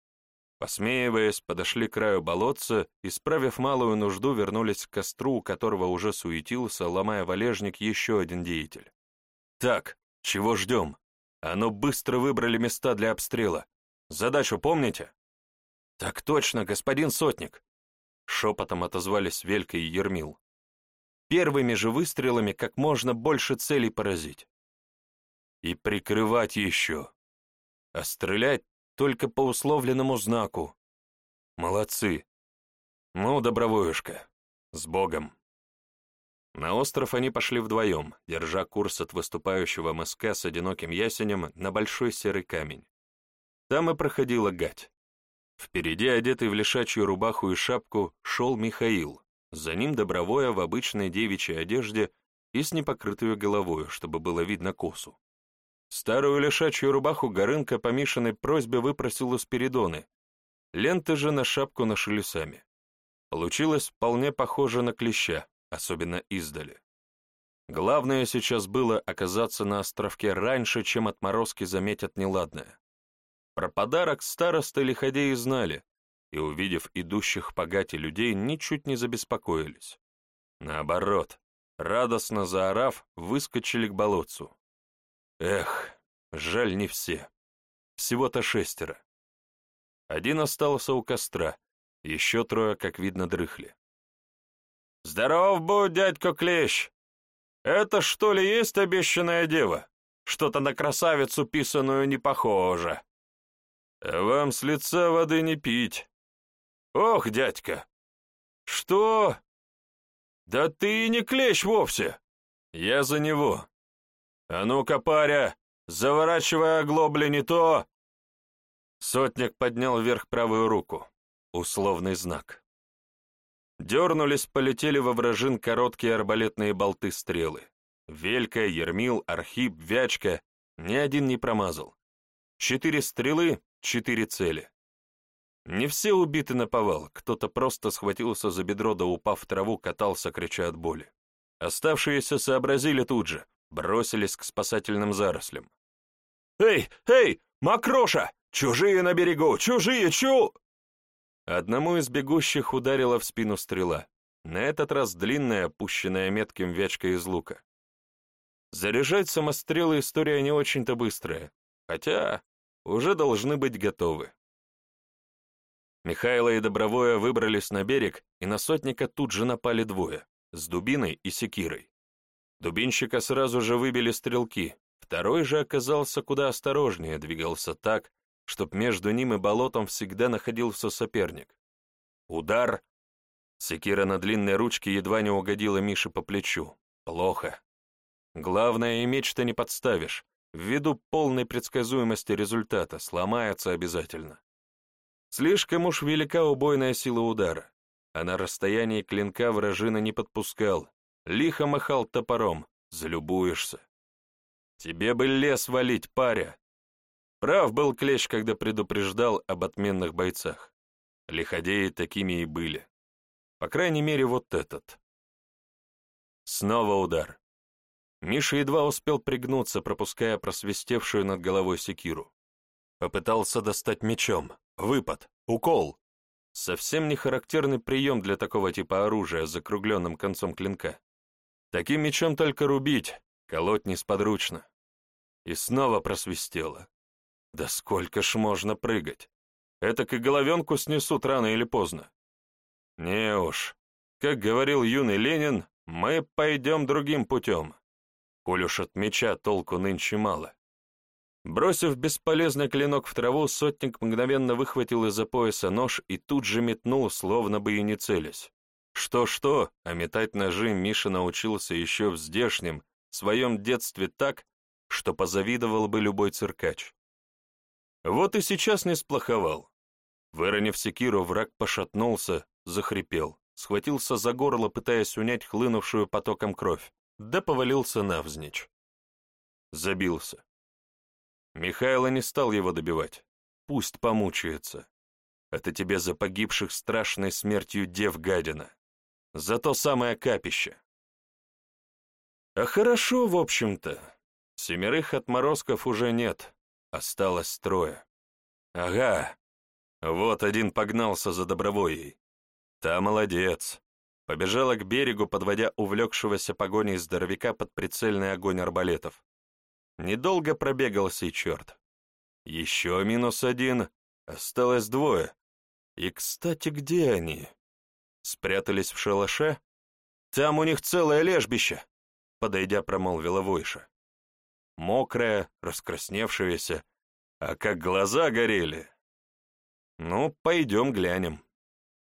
Посмеиваясь, подошли к краю болотца и, справив малую нужду, вернулись к костру, у которого уже суетился, ломая валежник, еще один деятель. «Так, чего ждем? А ну быстро выбрали места для обстрела. Задачу помните?» «Так точно, господин Сотник!» Шепотом отозвались Велька и Ермил первыми же выстрелами как можно больше целей поразить. И прикрывать еще. А стрелять только по условленному знаку. Молодцы. Ну, добровоюшка, с Богом. На остров они пошли вдвоем, держа курс от выступающего МСК с одиноким ясенем на большой серый камень. Там и проходила гать. Впереди, одетый в лишачью рубаху и шапку, шел Михаил, за ним добровое в обычной девичьей одежде и с непокрытой головой, чтобы было видно косу. Старую лишачью рубаху Горынка по Мишиной просьбе выпросил у Спиридоны. Ленты же на шапку нашили сами. Получилось вполне похоже на клеща, особенно издали. Главное сейчас было оказаться на островке раньше, чем отморозки заметят неладное. Про подарок старосты лиходеи знали, и, увидев идущих по гате людей, ничуть не забеспокоились. Наоборот, радостно заорав, выскочили к болотцу. Эх, жаль не все. Всего-то шестеро. Один остался у костра, еще трое, как видно, дрыхли. «Здоров будь, дядька Клещ! Это что ли есть обещанная дева? Что-то на красавицу писаную не похоже!» «Вам с лица воды не пить!» «Ох, дядька!» «Что?» «Да ты не клещ вовсе!» «Я за него!» «А ну-ка, паря, заворачивай оглобли не то!» Сотник поднял вверх правую руку. Условный знак. Дернулись, полетели во вражин короткие арбалетные болты-стрелы. Велька, Ермил, Архип, Вячка — ни один не промазал. Четыре стрелы, четыре цели. Не все убиты на повал, кто-то просто схватился за бедро да упав в траву, катался, крича от боли. Оставшиеся сообразили тут же, бросились к спасательным зарослям. «Эй, эй, Макроша! Чужие на берегу! Чужие, чу!» Одному из бегущих ударила в спину стрела, на этот раз длинная, опущенная метким вячкой из лука. Заряжать самострелы история не очень-то быстрая, хотя уже должны быть готовы. Михайло и Добровое выбрались на берег, и на сотника тут же напали двое, с дубиной и секирой. Дубинщика сразу же выбили стрелки, второй же оказался куда осторожнее, двигался так, чтоб между ним и болотом всегда находился соперник. Удар. Секира на длинной ручке едва не угодила Мише по плечу. Плохо. Главное, и меч-то не подставишь. Ввиду полной предсказуемости результата, сломается обязательно. Слишком уж велика убойная сила удара, а на расстоянии клинка вражина не подпускал, лихо махал топором, залюбуешься. Тебе бы лес валить, паря, Прав был Клещ, когда предупреждал об отменных бойцах. Лиходеи такими и были. По крайней мере, вот этот. Снова удар. Миша едва успел пригнуться, пропуская просвистевшую над головой секиру. Попытался достать мечом. Выпад. Укол. Совсем не характерный прием для такого типа оружия с закругленным концом клинка. Таким мечом только рубить, колоть несподручно. И снова просвистело. Да сколько ж можно прыгать? Это к головенку снесут рано или поздно. Не уж, как говорил юный Ленин, мы пойдем другим путем. Коль от меча толку нынче мало. Бросив бесполезный клинок в траву, сотник мгновенно выхватил из-за пояса нож и тут же метнул, словно бы и не целясь. Что-что, а метать ножи Миша научился еще в здешнем, своем детстве так, что позавидовал бы любой циркач. Вот и сейчас не сплоховал. Выронив секиру, враг пошатнулся, захрипел, схватился за горло, пытаясь унять хлынувшую потоком кровь, да повалился навзничь. Забился. Михайло не стал его добивать. Пусть помучается. Это тебе за погибших страшной смертью дев гадина. За то самое капище. А хорошо, в общем-то. Семерых отморозков уже нет. Осталось трое. Ага, вот один погнался за добровоей. Та молодец. Побежала к берегу, подводя увлекшегося погоней здоровяка под прицельный огонь арбалетов. Недолго пробегался и черт. Еще минус один, осталось двое. И, кстати, где они? Спрятались в шалаше? Там у них целое лежбище, подойдя, промолвила Войша мокрая, раскрасневшаяся, а как глаза горели. Ну, пойдем глянем.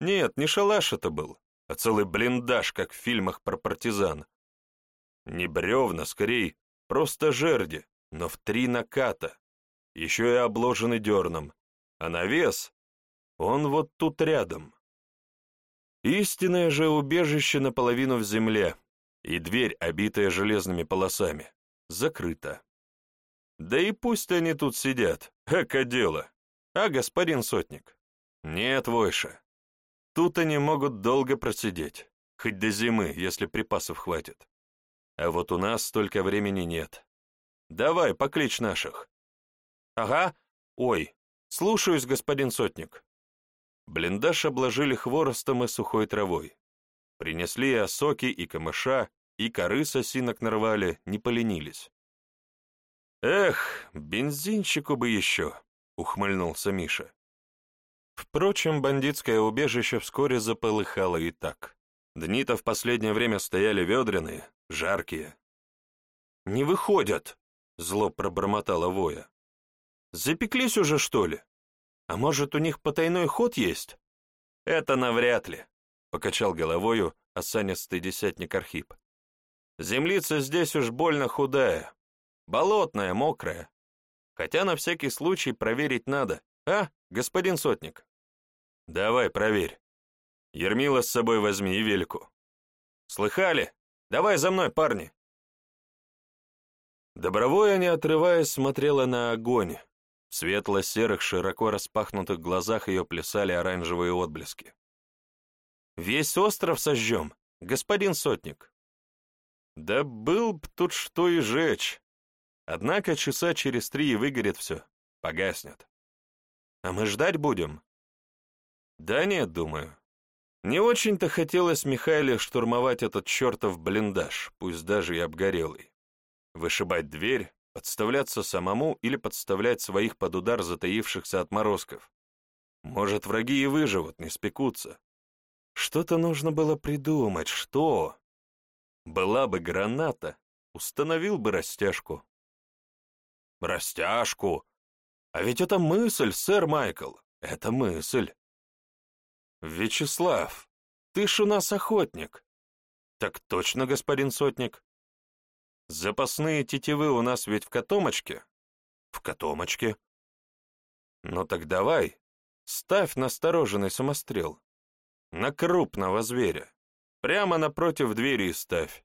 Нет, не шалаш это был, а целый блиндаж, как в фильмах про партизан. Не бревна, скорее, просто жерди, но в три наката, еще и обложены дерном, а навес, он вот тут рядом. Истинное же убежище наполовину в земле, и дверь, обитая железными полосами закрыто. Да и пусть они тут сидят, эко дело. А, господин сотник? Нет, Войша. Тут они могут долго просидеть, хоть до зимы, если припасов хватит. А вот у нас столько времени нет. Давай, покличь наших. Ага, ой, слушаюсь, господин сотник. Блиндаж обложили хворостом и сухой травой. Принесли и осоки, и камыша, и коры сосинок нарвали, не поленились. «Эх, бензинчику бы еще!» — ухмыльнулся Миша. Впрочем, бандитское убежище вскоре заполыхало и так. Дни-то в последнее время стояли ведреные, жаркие. «Не выходят!» — зло пробормотала Воя. «Запеклись уже, что ли? А может, у них потайной ход есть?» «Это навряд ли», — покачал головою осанистый десятник Архип. Землица здесь уж больно худая. болотная, мокрая. Хотя на всякий случай проверить надо. А, господин сотник? Давай, проверь. Ермила с собой возьми и вельку. Слыхали? Давай за мной, парни. Добровое, не отрываясь, смотрела на огонь. В светло-серых, широко распахнутых глазах ее плясали оранжевые отблески. «Весь остров сожжем, господин сотник». «Да был б тут что и жечь. Однако часа через три и выгорит все, погаснет. А мы ждать будем?» «Да нет, думаю. Не очень-то хотелось Михаиле штурмовать этот чертов блиндаж, пусть даже и обгорелый вышибать дверь, подставляться самому или подставлять своих под удар затаившихся отморозков. Может, враги и выживут, не спекутся. Что-то нужно было придумать, что? Была бы граната, установил бы растяжку. Растяжку? А ведь это мысль, сэр Майкл, это мысль. Вячеслав, ты ж у нас охотник. Так точно, господин сотник. Запасные тетивы у нас ведь в котомочке? В котомочке. Ну так давай, ставь настороженный самострел. На крупного зверя. Прямо напротив двери ставь.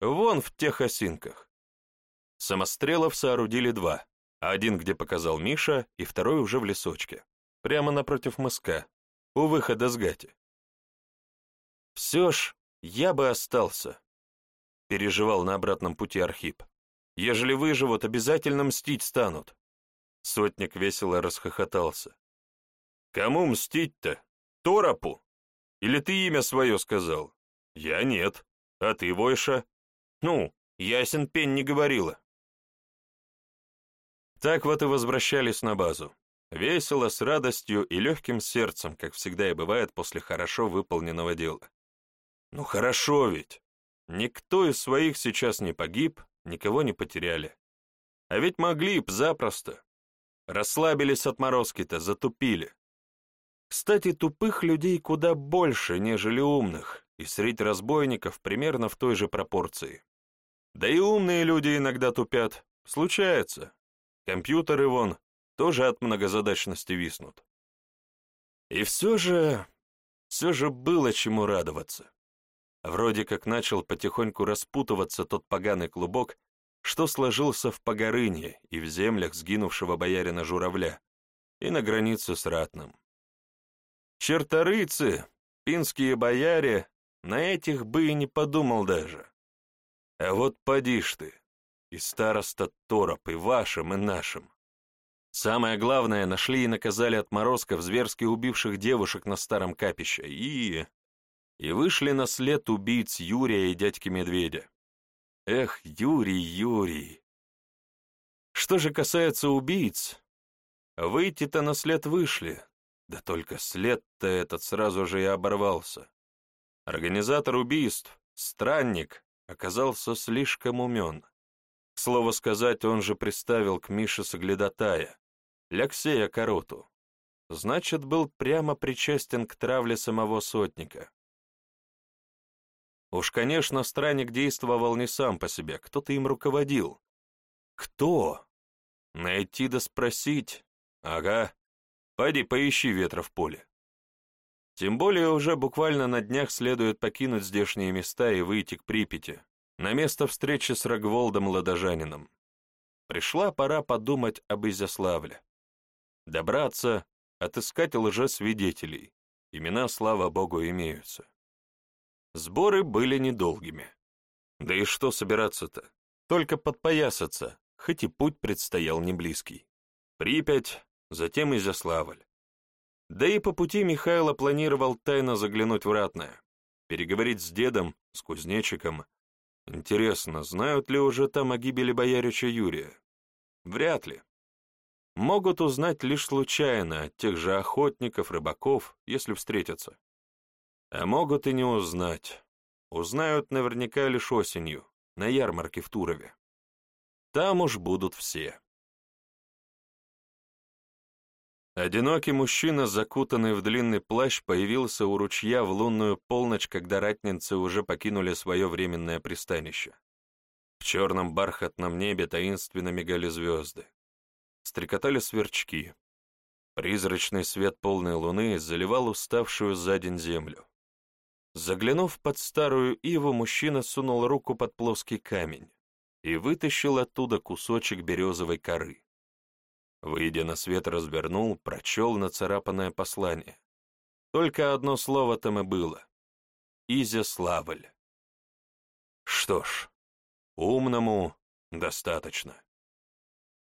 Вон в тех осинках. Самострелов соорудили два. Один, где показал Миша, и второй уже в лесочке. Прямо напротив мыска, у выхода с гати. Все ж, я бы остался переживал на обратном пути Архип. Ежели выживут, обязательно мстить станут. Сотник весело расхохотался. Кому мстить-то? Торопу? Или ты имя свое сказал? Я нет. А ты, Войша? Ну, ясен пень не говорила. Так вот и возвращались на базу. Весело, с радостью и легким сердцем, как всегда и бывает после хорошо выполненного дела. Ну хорошо ведь. Никто из своих сейчас не погиб, никого не потеряли. А ведь могли б запросто. Расслабились отморозки-то, затупили. Кстати, тупых людей куда больше, нежели умных, и средь разбойников примерно в той же пропорции. Да и умные люди иногда тупят, случается. Компьютеры вон тоже от многозадачности виснут. И все же, все же было чему радоваться. Вроде как начал потихоньку распутываться тот поганый клубок, что сложился в Погорыне и в землях сгинувшего боярина Журавля, и на границе с Ратным. Черторыцы, пинские бояре, на этих бы и не подумал даже. А вот поди ж ты, и староста Тороп, и вашим, и нашим. Самое главное, нашли и наказали отморозков, зверски убивших девушек на старом капище, и и вышли на след убийц Юрия и дядьки Медведя. Эх, Юрий, Юрий. Что же касается убийц, выйти-то на след вышли, да только след-то этот сразу же и оборвался. Организатор убийств, странник, оказался слишком умен. К слову сказать, он же приставил к Мише соглядатая, Ляксея Короту. Значит, был прямо причастен к травле самого сотника. Уж, конечно, странник действовал не сам по себе, кто-то им руководил. Кто? Найти да спросить. Ага. Пойди поищи ветра в поле. Тем более уже буквально на днях следует покинуть здешние места и выйти к Припяти, на место встречи с Рогволдом Ладожанином. Пришла пора подумать об Изяславле. Добраться, отыскать лжесвидетелей. Имена, слава богу, имеются. Сборы были недолгими. Да и что собираться-то? Только подпоясаться, хоть и путь предстоял не близкий. Припять, затем Изяславль. Да и по пути Михайло планировал тайно заглянуть в Ратное, переговорить с дедом, с кузнечиком. Интересно, знают ли уже там о гибели боярича Юрия? Вряд ли. Могут узнать лишь случайно от тех же охотников, рыбаков, если встретятся. А могут и не узнать. Узнают наверняка лишь осенью, на ярмарке в Турове. Там уж будут все. Одинокий мужчина, закутанный в длинный плащ, появился у ручья в лунную полночь, когда ратницы уже покинули свое временное пристанище. В черном бархатном небе таинственно мигали звезды. Стрекотали сверчки. Призрачный свет полной луны заливал уставшую за день землю. Заглянув под старую иву, мужчина сунул руку под плоский камень и вытащил оттуда кусочек березовой коры. Выйдя на свет, развернул, прочел нацарапанное послание. Только одно слово там и было. Изяславль. Что ж, умному достаточно.